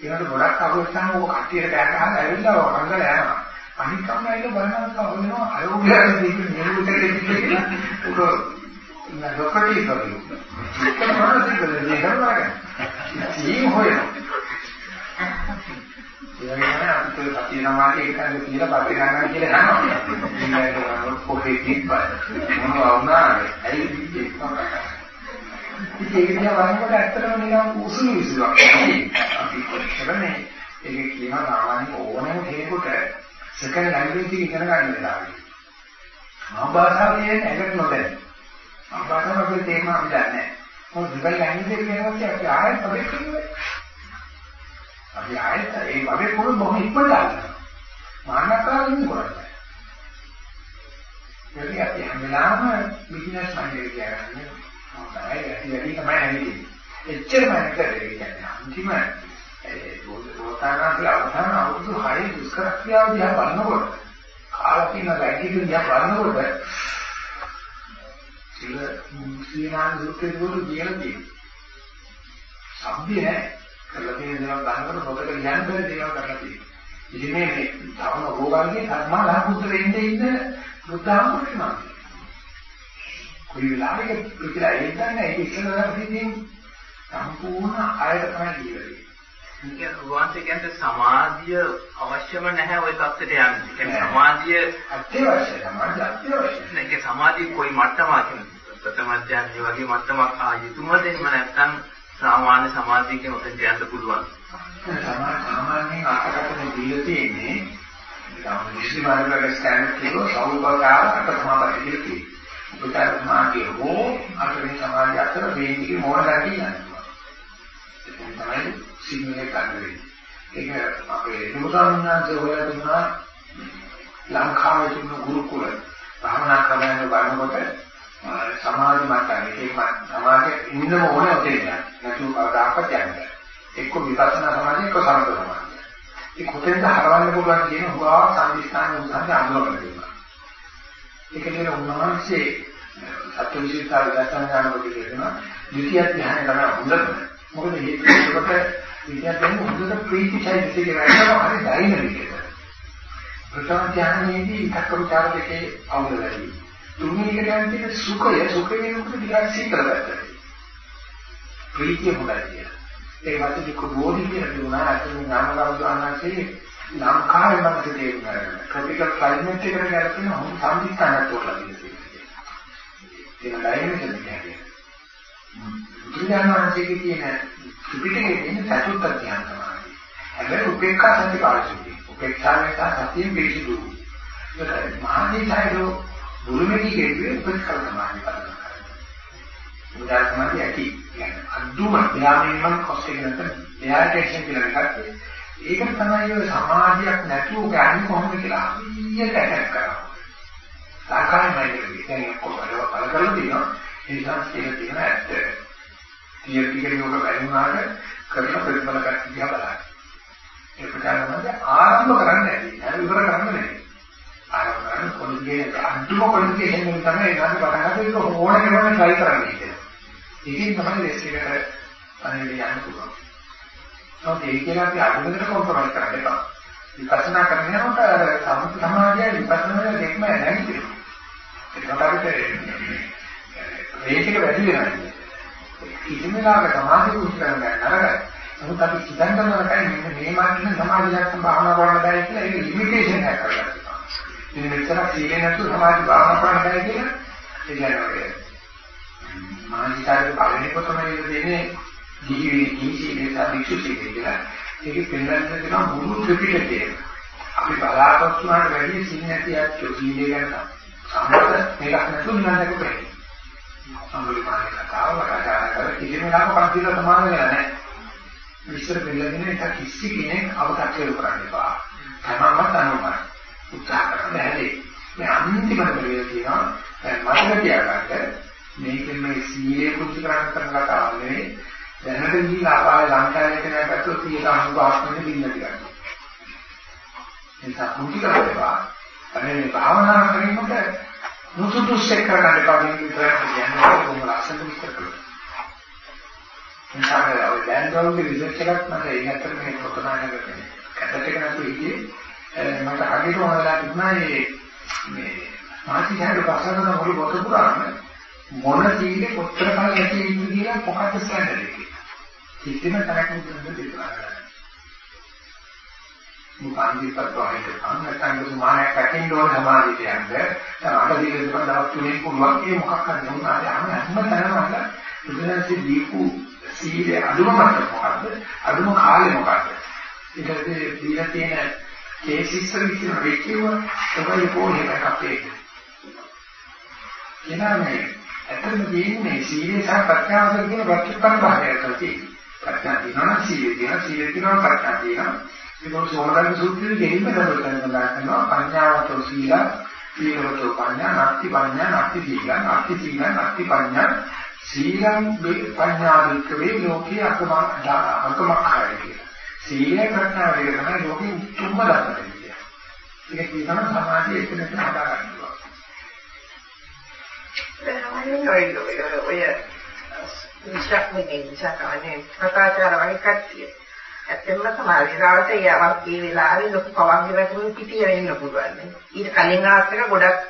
ඒකට ගොඩක් අවස්ථාන ඔක කට්ටියට කෑ ගහලා ඇවිල්ලා අංගල යනවා. අනිත් කම්මයිල බලනවා වෙනවා අයෝග්‍යයෙන් දෙන්නේ නෙළුවට කියලා උඩ ලොකටි කරලු. ඒක මානසික දෙයක් කරනවා. ජීව හොයනවා. ඒ වගේම අපිට සතිය සමාධිය ඒකද කියලා පස්සේ ගන්නවා කියලා යනවා. මේකට පොතේ කිව්වා. මොනවා වුණාද? ඇයි ඉන්නේ? ඉතින් ඒක දිහා බලනකොට ඇත්තටම නිකන් උසුළු විසුලක්. අපි කොච්චරනේ ඒක කියනවා සාමාන්‍ය ඕනෑම කෙනෙකුට සෙකන්ඩ් ලැන්ග්වේජ් එක ඉගෙන ගන්න වෙලාවයි. මම භාෂාවේ ඇඟට නොදැන්නේ. අම්බාටම අපේ තේම අපි දන්නේ නැහැ. මොකද දෙකල් ලැන්ග්වේජ් එක කියනකොට අපි ආයෙත් අපේ කියන්නේ. අපි ආයෙත් ඒ වගේ පොර බොහොම ඉක්මනට ගන්නවා. මානකාරයෙන් කරන්නේ. ඒකයි අපි හැම වෙලාවෙම බිස්නස් මයින්ඩ් කියන්නේ. හොඳයි ඇති වැඩි තමයි නැන්නේ. එච්චරම නැකරේ කියන්නේ. අන්තිම ඒ රෝතානාගේ අවධාන අවුරුදු 6 දුෂ්කර ක්‍රියාව දිහා බලනකොට කාලා තියෙන ලැජ්ජික දිහා බලනකොට ඒක සීනාන සූත්‍රයේ දුරු කියලා තියෙනවා. සම්බිය නැහැ. කරලා තියෙන දේවල් ගන්නකොට පොතක ලියන්න බැරි දේවල් කරලා තියෙනවා. ඉතින් මේ මේ තවම රෝගාගේ ධර්මා ලහුත්තර එන්නේ ඉන්න බුද්ධාම කරනවා. කොයි වෙලාවෙක පිටලා එන්නේ ඒක ඉස්සරහට තියෙන සම්පූර්ණ ආයත තමයි කියන්නේ. වාන්සේ කියන්නේ සමාධිය අවශ්‍යම නැහැ ওই தත්ත්වයට යන්න. ඒ කියන්නේ සමාධිය අත්‍යවශ්‍යයි. සමාධිය අත්‍යවශ්‍යයි. ඒක සමාධිය කොයි මට්ටමක ප්‍රථම ඥානයේ වගේ මට්ටමක් ආ යුතුමද එහෙම නැත්නම් සාමාන්‍ය සමාධියකින් උතෙන් යන්න පුළුවන්. සාමාන්‍යයෙන් අපකට දෙවිය තියෙන්නේ විශේෂ මාර්ගයක ස්ථානක තියෙන සෞභාගාර අපතමාපටි කියලා තියෙනවා. උපකාරමාගේ හෝ අපේ සමාධිය අතර වේදිකේ මොනවාද කියන්නේ. තමයි සිංහලේ කන්නේ. ඒක අපේ නුඹසාමනාංශ හොයලා දුන්නා ලංකාවේ තිබුණු ගුරුකුල භාවනා ක්‍රමයන් බලනකොට සමාධි මට්ටමේ ඒක සමාධිය ඉන්නම ඕනේ ඔතේ නෑ. නැතුව කවදාකවත් යන්නේ. එක්ක විපස්සනා සමාධිය එක්ක සමථ සමාධිය. ඒ කොතෙන්ද හරවන්න පුළුවන් කියන හුවා සම්දිස්ථාන උදාහරණ අනුලෝම දෙනවා. ඒක කියන උන්වහන්සේ සත්‍ය විශේෂතාව දර්ශන ගන්නකොට කියනවා ද්විතිය ධ්‍යාන කරන හොඳට. මොකද මේකට ද්විතිය ධ්‍යාන හොඳට ප්‍රීතිචෛතසික වෙනවා හරි ඩයිනමික් එක. ප්‍රථම ධ්‍යානයේදී එකක් විචාර දෙකේ අවුල වැඩි. තුන්වෙනි එකට යන සුඛය සුඛේ නුකට ටිකක් සීතල වෙනවා. ප්‍රීතිය හොඳයි කියලා. ඒ වගේ කුබෝධි කියලා දුනා අතන ඥානගම දුන්නාසේ ලංකාවේ මම තේරුම් ගන්නවා. ට්‍රොපිකල් ක්ලයිමේට් එකට ගැලපෙන හොඳ සම්දිස්ථානයක් තෝරලා තියෙනවා. ඒක ඩයිමන්ෂන් කියන්නේ. බුදුරජාණන්සේගේ තියෙන ත්‍රිපිටකයේ තියෙන චතුර්ථ ධ්‍යාන තමයි. හැබැයි උපේක්ඛා සති පාරිශුද්ධිය. උපේක්ෂාවෙන් සතියෙන් පිළිසිදු. ඒක මහානීසයිඩෝ බුරුමේදී කියන්නේ උපේක්ඛා සමාධිය කරනවා. උදාහරණයක් ඇති. කියන්නේ අදුම ධ්‍යානයෙන් නම් කොස් එක නැත්නම් එයාටේෂන් කියලා එකක් ඒක තමයි ඔය සමාධියක් නැතුව ගන්නේ කොහොමද කියලා හරියට ඇටක් කරනවා. සාකාරයි කියන්නේ කොහොමද බල කරලා තියෙනවා. ඒ නිසා කියලා තියෙන ඇත්ත. තියරිටිකලි ඔක බැලුනාට කරන ප්‍රතිඵල කට්ටිය දිහා බලන්න. ඒ ප්‍රකාරමද ආරම්භ කරන්න ඇති. නෑ ඉවර කරන්න නෑ. ආරම්භ කරන කොල්ගේ අදුම කොල්ගේ හැමෝම තමයි ඒකට පටන් ගන්න ඒක ඕන කෙනෙකුට try කරන්න ඉන්නේ. ඒකෙන් තමයි ලෙස් එකට පණිවිඩ යන්න පුළුවන්. නමුත් ඒක කියලා අපි අනුගමනයට කොම්ප්‍රොමයිස් කරන්න එපා. විපස්සනා කරන යනකොට සම්පූර්ණ සමාධිය විපස්සනා දෙකම නැගිටිනවා. ඒකට අපිට මේක වැඩි වෙනවා. කිසිම වෙලාවක සමාධිය උත් කරගන්න නරකයි. නමුත් අපි හිතන්න නරකයි මෙන්න මේ මාර්ගයෙන් සමාධියක් භාවනා කරන්න බෑ කියලා ඒක ලිමිටේෂන් එකක් කරගන්නවා. ඉතින් මෙතන සීලේ නැතුව සමාධි භාවනා කරන්න බෑ කියලා ඒ කියන්නේ මානසිකාරයේ පළවෙනි කොටමයි දෙන්නේ ජීවි ජීවිතේ සාධික්ෂු කියලා. ඒකේ පෙන්වන්න දෙනවා මුළු ත්‍රිපිටකයම. අපි බලාපොරොත්තු වුණාට වැඩි සිංහතියක් චොසීලේ ගන්න. සම්මත මේකක් නැතුව නිකන් බෑ. සම්මුලිමානේ කතාව වඩා කර කිසිම ලාභ පන්තිල සමාන වෙලා නැහැ. විස්තර දෙන්න එක කිසි කෙනෙක් අවතක්සේරු කරන්න එපා. තමන්ම තනුමයි. උත්සාහ කරන්න බැහැ. මේ අන්තිමට වෙලා තියෙනවා මතක තියාගන්න මේකෙන් මේ සීලය කුංචි කරන්න කරන කතාවක් නෙවෙයි දැනට ගිහින් අපාය ලංකාවේ කෙනෙක් ගත්තොත් 95ක් වෙන බින්න ටිකක්. ඒක කුංචි කරලා අනේ භාවනා කරනකොට නුසුදුසෙක් කරගන්න එපා කියන විතරක් කියන්නේ කොහොම ලක්ෂණ විස්තර කරලා. ඉන්සාවේ ඔය බෑන්ඩ්‍රවුන්ගේ රිසර්ච් එකක් මම ඒකට මේ පොතනානකට කැටට එක නැතුව ඉන්නේ මට හරියට ඕනලා තිබුණා මේ මේ මාසිකාරේ පස්සකට මුළු පොත පුරාම මොන සීලේ කොච්චර කල් ඇති ඉන්නේ කියලා මොකක්ද ස්ටෑන්ඩඩ් එක. කිසිම තරක් නෙවෙයි දෙන්නා කරන්නේ. මුකාන්දිපත් වහිට අන්නතංග සමානයක් ඇතින් දෝන සමාධියට යන්න තමයි දීලා දෙන දවස් තුනේ පුළුවන් ඒ මොකක් හරි නුනාද හැම හැම තැනම බුදුරජාණන්සේ දීපු සීලේ අදුම මට්ටම මොකද්ද? අදුම කාලේ මොකද්ද? ඊට පස්සේ දීලා තියෙන කේසිස් වල කියන රේකියව තමයි කොහොමද අපේ එනන්නේ ඇත්තම තියෙන්නේ සීලේ සහ ප්‍රඥාව කියන ප්‍රතිපන්න භාගයක් තියෙනවා. ප්‍රඥා දිනන සීලේ දින සීලේ දිනන ප්‍රඥා දින. ඒක සෝමදන් සූත්‍රයේ ගෙලින්ම දරුවන් කරනවා පඤ්ඤාවතෝ සීල සීලවතෝ පඤ්ඤා නැති පඤ්ඤා නැති සීල නැති සීල නැති පඤ්ඤා සීලං පඤ්ඤා වික්‍රේ ලෝකේ අකම අකමක්ඛය කියලා. සීලේ ප්‍රඥාව දෙක තමයි ලෝකේ උතුම්ම ධර්මය. ඒක කියන සමාධිය එක්කෙනෙක් හදා ගන්නවා. ඔය ඔය විශක් මේ විශක් අනේ ප්‍රකාශන වගේ කට්ටිය. ඇත්තම තමයි රාවට යවක් ඒ වෙලාවේ ලොකු පවන් ගෙවතුන් පිටිය වෙන්න පුළුවන්. ඊට කලින් ආස්තක ගොඩක්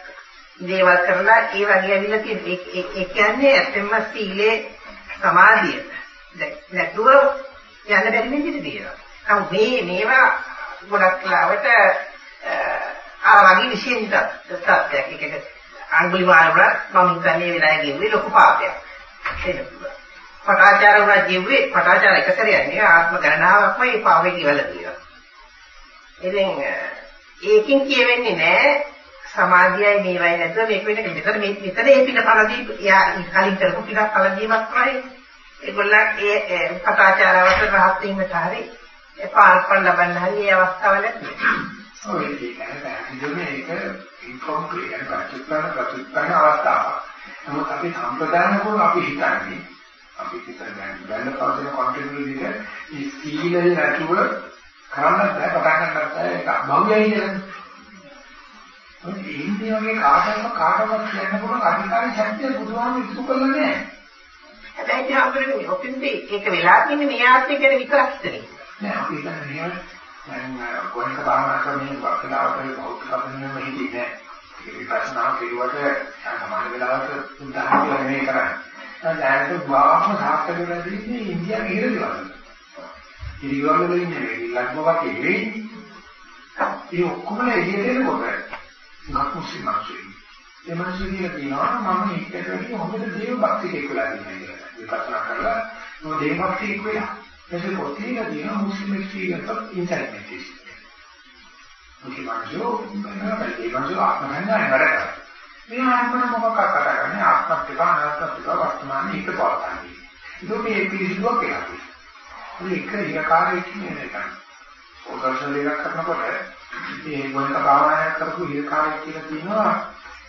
දේවල් කරලා ඒ වගේ ඇවිල්ලා තියෙන ඒ කියන්නේ ඇත්තම සීලේ සමාධිය. දැන් නැතුව යන්න බැරි විදිහට තියෙනවා. නමුත් මේ මේවා ගොඩක් ලාවට අර වගේ විශේෂ තත්ත්වයක්. ඒකද අඟුලිමාල වුණත් මම හිතන්නේ වෙලාවේ ගෙව්වේ ලොකු පාපයක්. පටාචාර වුණා ගෙව්වේ පටාචාර එක සැරයක් නෙවෙයි ආත්ම ගණනාවක්ම මේ පාපේ කියලා තියෙනවා. ඉතින් ඒකෙන් කියවෙන්නේ නැහැ සමාධියයි මේවයි නැතුව මේක වෙන මෙතන මේ මෙතන ඒ පිට පළදී යා කලින් කරපු පිටක් පළදීමක් කරයි ඒගොල්ලන් ඒ කතාචාරවලට රහත් වීමට හරි පාල්පන් ලබන්න හරි ඒ අවස්ථාවල ඔය කියන්නේ ඒක ඉන්කොම්ප්ලීට් ප්‍රතිපන්න ප්‍රතිපන්න අවස්ථාවක්. නමුත් අපි සම්ප්‍රදාන කරන අපි හිතන්නේ අපි හිතන්නේ දැන් පවතින කොන්ටිනියුටි එක මේ සීලය නැතුව කරන්න බෑ පටන් ගන්නත් බෑ ඒක අභව්‍යයි නේද? ඔය ඉන්දිය වගේ කාටවත් කාටවත් කියන්න පුළුවන් අධිකාරී ශක්තිය බුදුහාම ඉස්තු කරලා නෑ. හැබැයි අපිට ඔතින්දී ඒක වෙලා තියෙන්නේ මේ ආත්මය ගැන විතරක් හිතන්නේ. නෑ අපි හිතන්නේ දැන් කොහොමද භාවනා කරන්නේ වක්කලාවට බෞද්ධ කපන්නම හිතේ නෑ. ඒක විපස්සනා කෙරුවට සමාන වෙලාවට උදාහරණ නෙමෙයි කරන්නේ. දැන් ගාම සාර්ථක වෙලා තියෙන්නේ ඉන්දියාවේ ඉරදවල. ඉරිවල වල ඉන්නේ ලක්මවක් ඉන්නේ. ඒ ඔක්කොම එළියට එනකොට ගක් මුස්ලිම් මිනිස්සු. ඒ මිනිස්සු කියලා කියනවා මම එක්කට වැඩි හොඳට දේව භක්තිකෙක් වෙලා ඉන්නේ කියලා. විපස්සනා කරලා මම දේව භක්තිකෙක් වෙලා. ඒක පොතේ කියනවා මුස්ලිම් එක්ස්පීරියන්ස් ඔෆ් ඉන්ටර්නෙට්. මුස්ලිම්යෝ මේ මිනිස්සු ආත්මඥාන වැඩ කරා. මේ ආත්මන මොකක්ද කතා කරන්නේ ආත්මත්ව අනාත්මත්ව වර්තමානයේ එක පවතන්නේ. ඒක මේ පිළිසුවක් කියලා. මේක ඉලකාරයේ කියන්නේ නැහැ. ඔකර්ෂණ දෙකක් කරනකොට මේ මොනක භාවනාවක් කරපු ඉලකාරයේ කියලා කියනවා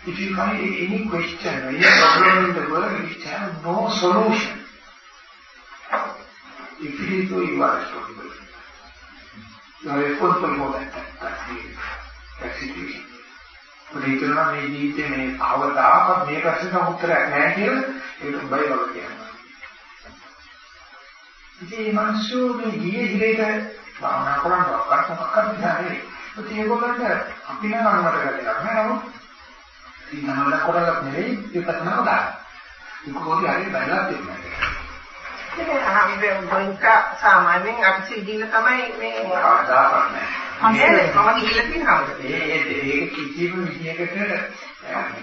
if you find any question or any problem in the world which has no solution if it is so you are responsible. You are responsible for that, that, that situation. හිතනවා මේ ජීවිතේ මේ කවදාකවත් මේ ප්‍රශ්නට උත්තරයක් නැහැ කියලා ඒක බය වගේ කියනවා. ඉතින් මේ මිනිස්සු මේ ගියේ හිරේට භාවනා කරනවා මොකක්ද කියන්නේ? ඒත් ඒගොල්ලන්ට අපි නම් අනුමත කරලා නැහැ නමුත් ඉන්නවල කරලා නෙවෙයි විපස්සනා දාන්න. ඒක පොඩි හරි බයලා තියෙනවා. ඒක ගොයින්ක සාමාන්‍යයෙන් අපි සිද්ධිල තමයි මේ කවදාකවත් නැහැ. අනේ මම ගිහිල්ලා තියෙනවා. ඒ ඒ කිසිම විදියකට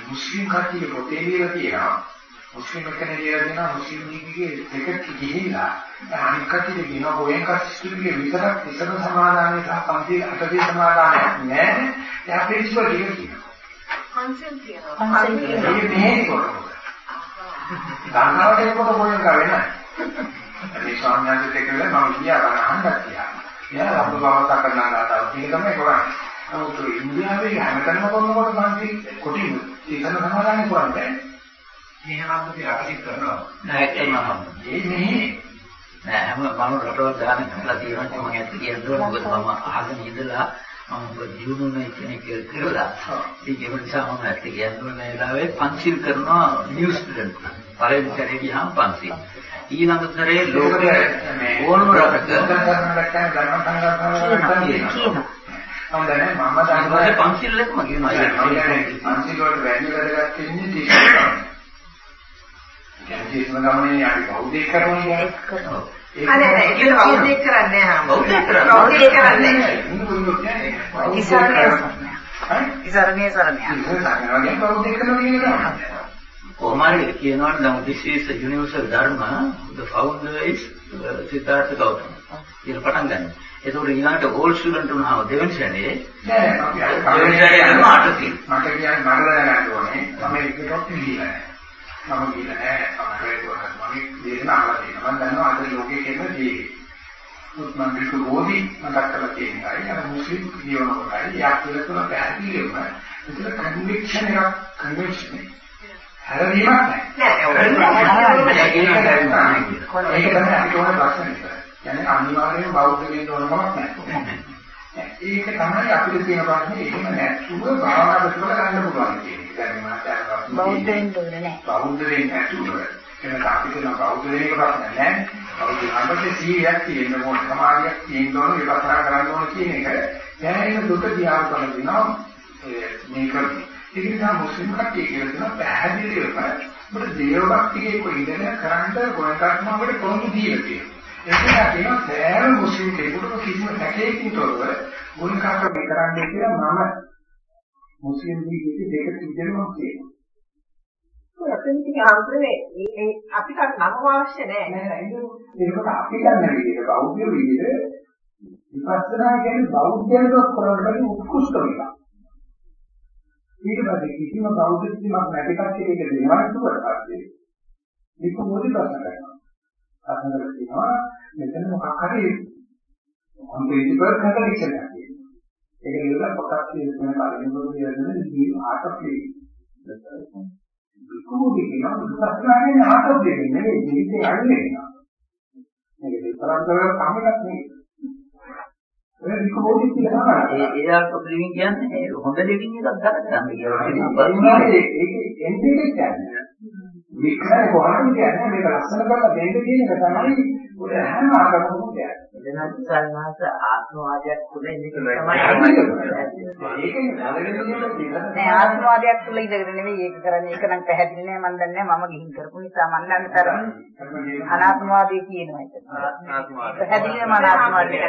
මුස්ලිම් කට්ටිය පොතේ ලියලා තියෙනවා. මුස්ලිම් කෙනෙක් ලියලා තියෙනවා මුස්ලිම් නීතියේ දෙක ගිහිල්ලා අනිත් කට්ටිය කියනවා ගෝයන් කට්ටියගේ විතරක් ඉසන සමාදානයේ සහ පන්ති අටදී සමාදානයක් නෑ. එයා පිළිසුව ලියලා තියෙනවා. පන්සල් තියෙනවා. පන්සල් තියෙනවා. මේ මෙහෙ කොට. ගන්නවට එනකොට ගෝයන් කා වෙනයි. මේ ස්වාමීන් වහන්සේත් එක්ක වෙලා මම ගියා බණ අහන්නත් ගියා. එයා රබ්බ භවතා කරන ආකාරය ඒක තමයි කරන්නේ. නමුත් ඉන්දියාවේ හැමතැනම කරනකොට මාන්ති කොටින් ඉතන සමාදාන කරන්නේ. එහෙනම් අපි අපිට කරනවා. නෑ ඒක මම. ඒ මෙහි නෑ හැම මම රටවල් ගාන කරලා තියෙනවා මම ඇත්ත කියනවා මොකද මම අහගෙන ඉඳලා මම ජීවුනේ කෙනෙක් කරලා ඒක නිසා මම ඇත්ත කියනවා මේ වෙලාවේ පන්සිල් කරනවා නිව් ස්ටුඩන්ට් පළවෙනි සැරේ ගියාම පන්සිල් ඊළඟ සැරේ ලෝකයේ ඕනම රටක ධර්ම සංග්‍රහය කියනවා. හොඳනේ මම ඊට පන්සිල් එකම කියනවා. පන්සිල් වලට වැඩි වැඩගත් වෙන්නේ තීක්ෂණ. කියන්නේ ගමනේ අපි බෞද්ධ කරනවා කියන්නේ. අනේ නෑ ඒක බෞද්ධ කරන්නේ නැහැ. බෞද්ධ කරන්නේ. බෞද්ධ කරන්නේ. ඉස්සරහේ ඉස්සරහේ සරණිය. කොහොමද කියනවනම් දැන් this is a universal dharma the founder is uh, Siddhartha Gautama. ඊට පටන් ගන්න. ඒතකොට ඊළඟට ඕල් ස්ටුඩන්ට් වුණාම දෙවෙනි ශ්‍රේණියේ දෙවෙනි ශ්‍රේණියේ යනවා අටකින්. මට කියන්නේ මම දැනගන්න ඕනේ මම ගිහිල්ලා නෑ. මම ගිහිල්ලා නෑ මම ඒක මම දේශනා අහලා තියෙනවා. මම දන්නවා අද ලෝකයේ කියන දේ. මුත් මම මේක රෝදි මතක් කරලා තියෙනයි අර මුස්ලිම් ජීවන කොටයි යා කියලා තුන පැහැදිලිවම ඒක කන්වික්ෂන් එකක් කන්වික්ෂන් එක. හැරවීමක් නෑ. නෑ ඒක තමයි අපිට ඕන ලක්ෂණ එක. කියන්නේ අනිවාර්යයෙන් බෞද්ධ වෙන්න ඕන කමක් නැහැ. ඒක තමයි අපිට තියෙන ප්‍රශ්නේ එහෙම නැතුව භාවනා ප්‍රතිඵල ගන්න පුළුවන් කියන්නේ. දැන් මාතෘකාවක් බෞද්ධ වෙන්න ඕනේ නැහැ. බෞද්ධ වෙන්න නැතුව එහෙනම් අපිට නම් බෞද්ධ වෙන එක ප්‍රශ්න නැහැ. බෞද්ධ අපිට සීයක් තියෙන්න ඕන, සමාධියක් තියෙන්න ඕන, විපස්සනා කරන්න ඕන කියන එක දැන් ඒක දුක දිහා දිනවා මේක ඒක නිසා මුස්ලිම් කට්ටිය කියලා තියෙනවා පැහැදිලිවම අපිට දේව භක්තියේ ඉඳලා කරන්න ගොඩක්ම අපිට කොහොමද දීලා තියෙන්නේ. ඒක කියනවා සෑම මුස්ලිම් කෙනෙකුටම කිසිම සැකයකින් තොරව ගුණකාක මේ කරන්නේ කියලා මම මුස්ලිම් දීගේ දෙක තිබෙනවා කියනවා. අපිට නම අවශ්‍ය නැහැ. නෑ නෑ ඒකට අපි ගන්න විදිහට බෞද්ධ විදිහට විපස්සනා කියන්නේ බෞද්ධයන්ට කරන්න උත්කෘෂ්ඨ එක. ඊට පස්සේ කිසිම බෞද්ධ කිසිමක් නැති කච්චේ ඒක දෙනවා නුකට පස්සේ. මේක මොදි ප්‍රශ්න කරනවා. ප්‍රශ්න කරලා මෙතන මොකක් හරි on principle contradiction එකක් තියෙනවා. ඒක නිකන් මොකක් කියන කලින් පොදු කියන්නේ දී ආර්ට් ඔෆ් ලිවිං. විකුණු කියනවා බුදුසසුනේ ආර්ට් ඔෆ් ලිවිං නෙවෙයි ජීවිතය අල්ලේ වෙනවා. මේක විතරක් කරලා කමක් නෙවෙයි. ඒ විකුණු කියනවා ඒ ඒ ආර්ට් ඔෆ් ලිවිං කියන්නේ හොඳ ලිවිං එකක් ගන්න කියලා. ඒක එන්නේ කියන්නේ වික්‍රය කොහොමද කියන්නේ මේක ලස්සන කරලා දෙන්න කියන එක තමයි ඔය හැම ආකාරයකම කියන්නේ. එදෙනාත් සල්මාස ආත්මවාදයක් තුළ ඉන්නේ තමයි. නෑ ආත්මවාදයක් තුළ ඉඳගෙන නෙවෙයි ඒක කරන්නේ. ඒක නම් පැහැදිලි නෑ මම දන්නේ නෑ මම ගිහින් කරපු නිසා මම දන්නේ තරම් අනාත්මවාදී කියනවා ඒක. පැහැදිලිවම අනාත්මවාදී.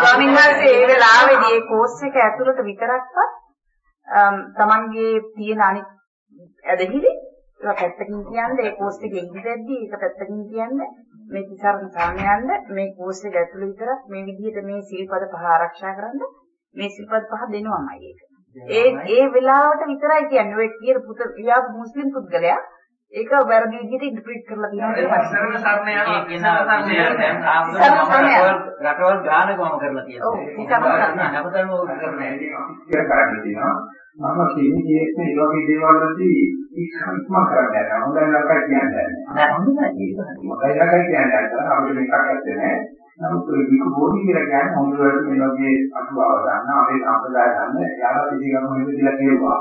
ස්වාමීන් වහන්සේ ඒ වෙලාවේදී ඒ කෝස් එක ඇතුළත විතරක්වත් තමන්ගේ තියෙන අනිත් ඇදහිලි ඒක පැත්තකින් කියන්නේ ඒ කෝස් එකේ ඉඳද්දී ඒක පැත්තකින් කියන්නේ මේ තිසරණ සාමයන්ද මේ කෝස් එක ඇතුළේ විතරක් මේ විදිහට මේ සිල්පද පහ ආරක්ෂා කරන්න මේ සිල්පද පහ දෙනවමයි ඒක. ඒ ඒ වෙලාවට විතරයි කියන්නේ ඔය කියන පුත යාපු මුස්ලිම් පුද්ගලයා ඒක වැරදි විදිහට ඉන්ටර්ප්‍රීට් කරලා තියෙනවා. සරණ සරණ යනවා. ඒ කියන රටවල් ගානකම කරලා තියෙනවා. ඔව් ඒක තමයි. උත් කරන්නේ. කියලා කරන්නේ තියෙනවා. මම කියන්නේ මේ වගේ දේවල් වලදී ඉක්මන් කරන්න යනවා. හොඳයි නරකයි කියන්නේ නෑ හොඳයි ඒක හරි. මොකයි නරකයි කියන්නේ නැහැ. අපිට මේකක් ඇත්තේ නැහැ. නමුත් ඔය විකු බෝධි කියලා කියන්නේ හොඳට මේ වගේ අතුවාව ගන්න, අපේ සම්ප්‍රදාය ගන්න, යාලා පිළිගන්න මොකද කියලා කියනවා.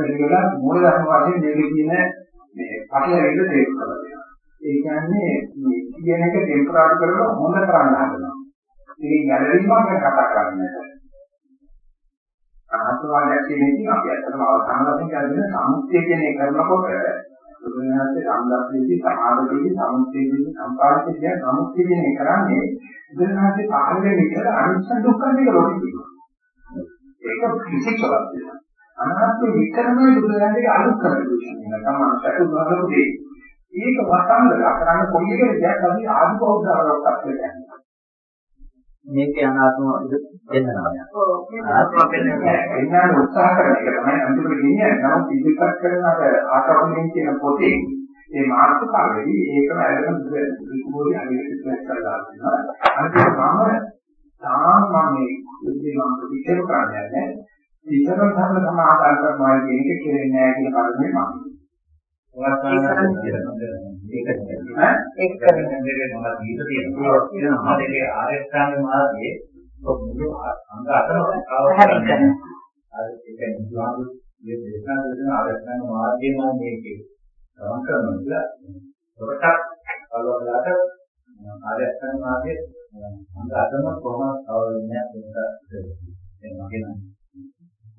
ඒකල මූල ධර්ම වශයෙන් මේකේ තියෙන මේ පටලැවිල්ල තේරුම් කරලා දෙනවා. ඒ කියන්නේ මේ කියන එක ටෙම්පරරි කරලා හොඳ කරන්න හදනවා. ඉතින් ගැළවීමක් ගැන කතා කරන්නේ නැහැ. අනාත්මවාදයක් කියන්නේ අපි ඇත්තටම අවසාන වශයෙන් කරගෙන සමුච්ඡේදනය කරනකොට බුදුරජාණන්සේ සම්දස්සේදී සමාධියේදී සමුච්ඡේදයේදී සම්පාදිතය කියන සමුච්ඡේදනය කරන්නේ බුදුරජාණන්සේ පහළ විතර අනිත්‍ය දුක්ඛ දෙක ලෝකෙදී. ඒක ෆිසික්ස් වලට තියෙනවා. අනාත්ම විතරමයි බුදුරජාණන්ගේ අලුත් කරන්නේ. නැත්නම් මනසට උදාහරණ දෙයි. ඒක වසංගල කරන්න කොයි එකද දෙයක් අපි ආදි බෞද්ධවරක් අත්දැක ගන්නවා. මේකේ අනාත්ම දෙන්නවා. ආත්ම වෙනන්න උත්සාහ කරන එක තමයි අන්තිමට ගෙනියන්නේ. නමුත් ඉදිරිපත් කරන අර ආකාරයෙන් කියන පොතේ මේ මාර්ගඵලෙදි ඒකම අරගෙන හරියට ඉස්සරහ කරලා දෙනවා. අන්තිමට මම තාම මම මේ මම විචාර කරන්නේ නැහැ. ඉතර ධර්ම සමාදාන කරනවා කියන එක කෙරෙන්නේ නැහැ කියන කරුණේ මම. ඒක ඒක කරන්නේ. මම දීලා තියෙනවා. ඒක මම දෙකේ ආරක්ෂාංග මාර්ගයේ මුළු අංග අතම පැහැදිලි කරනවා. අර ඒ කියන්නේ බුදුහාමුදුරු මේ දේශනා කරන ආරක්ෂාංග මාර්ගයේ මම මේකේ ගමන් කරනවා කියලා පොරටක් කලවලාට ආරක්ෂාංග මාර්ගයේ අංග අතම කොහොමද අවුලන්නේ ඒක මගේ නම්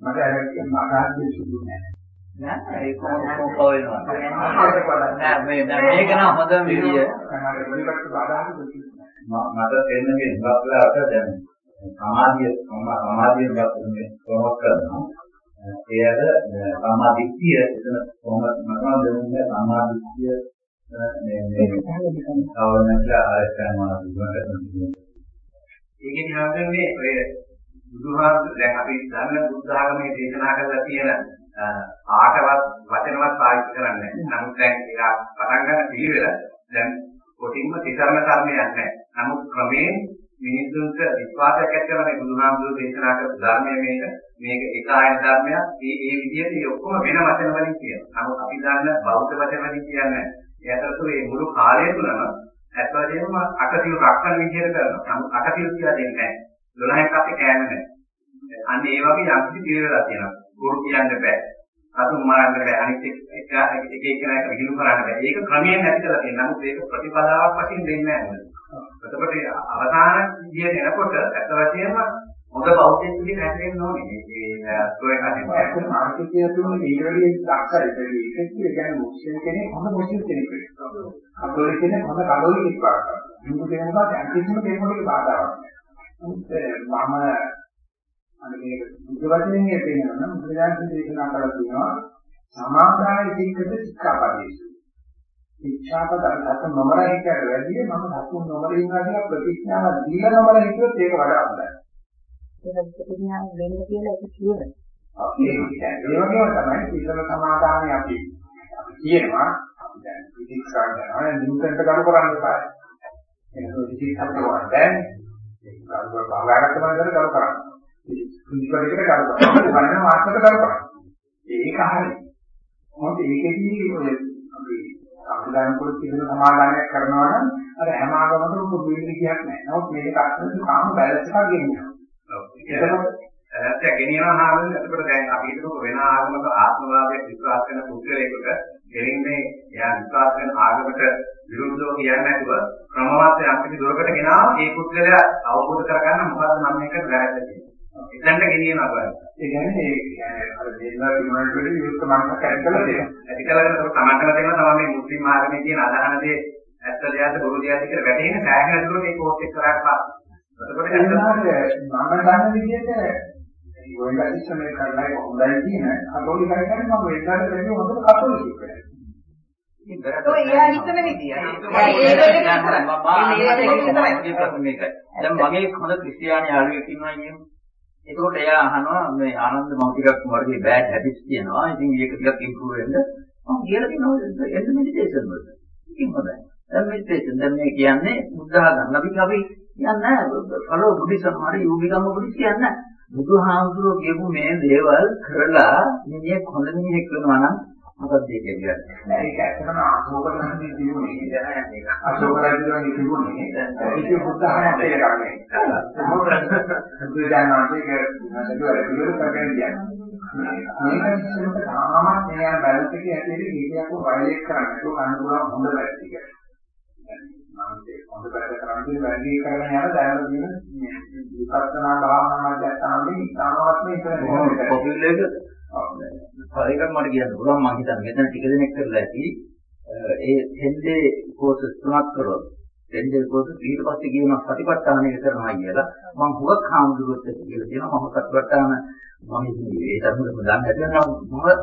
මට අර කියන ආකාරයේ සුදු නැහැ. නෑ ඒක කොහොමද වෙනවා. නෑ මේ මේක නම් හොඳම විදිය. මට තේරෙන්නේ ඉස්සරහට දැන් සමාධිය සමාධිය ගන්න කොහොමද කරනවා ඒයද සමාධිත්‍ය එතන කොහොමද? මතම දෙන්නේ සමාධිත්‍ය මේ මේ කවදාවත් ආරක්ෂාම දුන්නට ඒකේ නිහඬන්නේ ඔය බුදුහාමුදුර දැන් අපි දන්න බුද්ධ ආගමේ දේශනා කරලා තියෙන ආටවත් වචනවත් පාවිච්චි කරන්නේ නැහැ. නමුත් දැන් ඒක පටන් ගන්න පිළිවෙල දැන් කොටින්ම තිසරණ කර්මයක් නැහැ. නමුත් ක්‍රමයෙන් මිනිසුන්ට විශ්වාසයක් ඇති කරන මේ බුදුහාමුදුරු දේශනා කරපු ධර්මයේ මේක මේක ඒකායන ධර්මයක්. මේ ඒ විදිහට මේ ඔක්කොම වෙන වචන වලින් කියනවා. නමුත් අපි දන්න බෞද්ධ වචන වලින් කියන්නේ ඒ අතරතුර මේ මුළු කාලය තුලම ඇත්ත වශයෙන්ම අටසිල් රක්කන විදිහට කරනවා. නමුත් අටසිල් කියලා දෙන්නේ නැහැ. 12ක් අපි කෑම නැහැ. අන්න ඒ වගේ යම්කිසි පිළිවෙලක් තියෙනවා. ගුරු කියන්න බෑ. සතුන් මරන්න බෑ. අනිත් එක එක එක එක කෙනෙක් විහිළු කරන්න බෑ. ඒක ක්‍රමයෙන් නැති කරලා තියෙනවා. නමුත් ඒක ප්‍රතිපදාවක් වශයෙන් දෙන්නේ නැහැ. එතකොට අවසාන විදියට එනකොට ඇත්ත වශයෙන්ම හොඳ බෞද්ධයෙක් විදිහට හැදෙන්න ඕනේ. ඒ එක හදින්න. මාර්ගිකය තුනේ ඊළඟට දක්කරයි. ඒක කියන්නේ මුස්ලිම් කෙනෙක් හොඳ මුස්ලිම් කෙනෙක්. කතෝලික කෙනෙක් හොඳ කතෝලිකෙක් වගේ. හින්දු කෙනෙකුට ඇන්ටිසිම කෙනෙකුට බාධාවක් නැහැ. මම අනේ මේක බුද්ධ වචනේ කියනවා නම් බුදුරජාණන් දේශනා කරලා තියෙනවා සමාදාය සික්කද සික්ඛාපදේශ. ශික්ෂාපද අර්ථ නොමර හිතට වැඩිය මම සතුන් නොමර ඉන්නවා කියලා ප්‍රතිඥාව දීලා නොමර හිතුවොත් ඒක වඩා හොඳයි. ප්‍රතිඥා වෙන්න කියලා ඒක කියනවා. ඔව් ඒ වගේම තමයි සීල සමාදානය අපි අපි කියනවා අපි දැන් පිටික්සා කරනවා නිව්ටන්ට කරු කරන්න බෑ. ඒක පිටික්සා කරනවා දැන් ඒක කරු බහලාගත්ත මන්දර කරු කරන්න. පිටිපදිකට කරු කරනවා. බලන මාත්‍රක කරු කරනවා. ඒක හරියි. මොකද ඒකෙදී ඔය අපි සම්ප්‍රදාන කුල කියන සමාදානයක් කරනවා නම් අර හැම ආගමකටම පොදු වෙන විදියක් නැහැ. නමුත් මේක අත්දැකීම් කාම බැලන්ස් එකක් ගෙනියනවා. එතකොට ඇත්ත ගෙනියනවා නම් එතකොට දැන් අපි හිතමු වෙන ආගමක ආත්මවාදයක් විශ්වාස කරන පුද්ගලයෙකුට ගෙලින්නේ එයා විශ්වාස කරන ආගමකට විරුද්ධව කියන්නේ නැතුව ක්‍රමවත් යම් කිසි දුරකට ගෙනාව ඒ පුද්ගලයා අවබෝධ කරගන්න මොකද්ද මම මේකට වැරද්ද කියන්නේ. එතනට ගෙනියනවා බලන්න. ඒ කියන්නේ ඒ අර දෙන්නා කිමන්ට වෙලී විරුද්ධ මනසක් ඇති කරලා දෙනවා. ඇති කරගෙන තමන්ටම දෙනවා තමයි මේ මුස්ලිම් ආගමේ තියෙන අදහන දේ ඇත්ත දෙයක්ද බොරු දෙයක්ද කියලා වැටෙන සෑහෙන දුරට මේ කෝස් එක කරාට පස්සේ. එතකොට මම දන්න විදිහට යෝගා සිස්ටම් එක කරලා හොඳයි කියන කතෝලික කරගෙන මම වෙනදාට දෙන්නේ හොඳට කතෝලික කියලා. ඔය එයා හිතන විදිය. දැන් මගේ හොඳ ක්‍රිස්තියානි යාළුවෙක් ඉන්නවා කියමු. එතකොට එයා අහනවා මේ ආනන්ද මම ටිකක් වර්ගයේ බෑඩ් හැබිට්ස් තියෙනවා. ඉතින් ඒක ටිකක් ඉම්ප්‍රූව් වෙන්න මම කියලා තියෙනවා එන්න මෙඩිටේෂන් වලට. ඉතින් හොඳයි. දැන් මෙඩිටේෂන් දැන් මේ කියන්නේ බුද්ධා ගන්න අපි අපි කියන්නේ ෆලෝ බුද්ධිසම් හරි යෝගිකම බුද්ධි කියන්නේ බුදුහාමුදුරුවෝ කියපු මේ දේවල් කරලා මිනිහෙක් හොඳ මිනිහෙක් වෙනවා නම් මොකක්ද ඒක කියන්නේ? ඒක ඇත්තටම අශෝක රජුගේ තිබුණේ දැන් මේක. අශෝක රජුගේ තිබුණේ ඒක බුද්ධ ආයතනය කරන්නේ. බුදුදානන්තේක නේද පිළිවෙල කරගෙන කියන්නේ. මේක ඉස්සෙල්ලා තාමත් මේ යන බැලන්ස් එකේ ඇතුලේ කීයක් වයිලේට් කරන්නේ. ඒක කන්න පුළුවන් හොඳ බැලන්ස් එක. මම ඒ හොඳ බැලන්ස් කරන්නේ වැඩි කරගෙන යන දැනන දින විපස්සනා භාවනා මධ්‍යස්ථානයේ ඉතාමත්ම ඉතන පොපියුලර් එක එකක් මට කියන්න පුළුවන්. මම හිතන්නේ මෙතන ටික දෙනෙක් කරලා ඇති. ඒ හෙන්දේ කෝසස් තුනක් කරොත් හෙන්දේ කෝසස් ඊට පස්සේ කියන ප්‍රතිපත්තානය කරනවා කියලා මම හුඟක් හාමුදුරුවොත් කියලා කියනවා මම ප්‍රතිපත්තාන මම ඒ ධර්මවල දාන්න හදනවා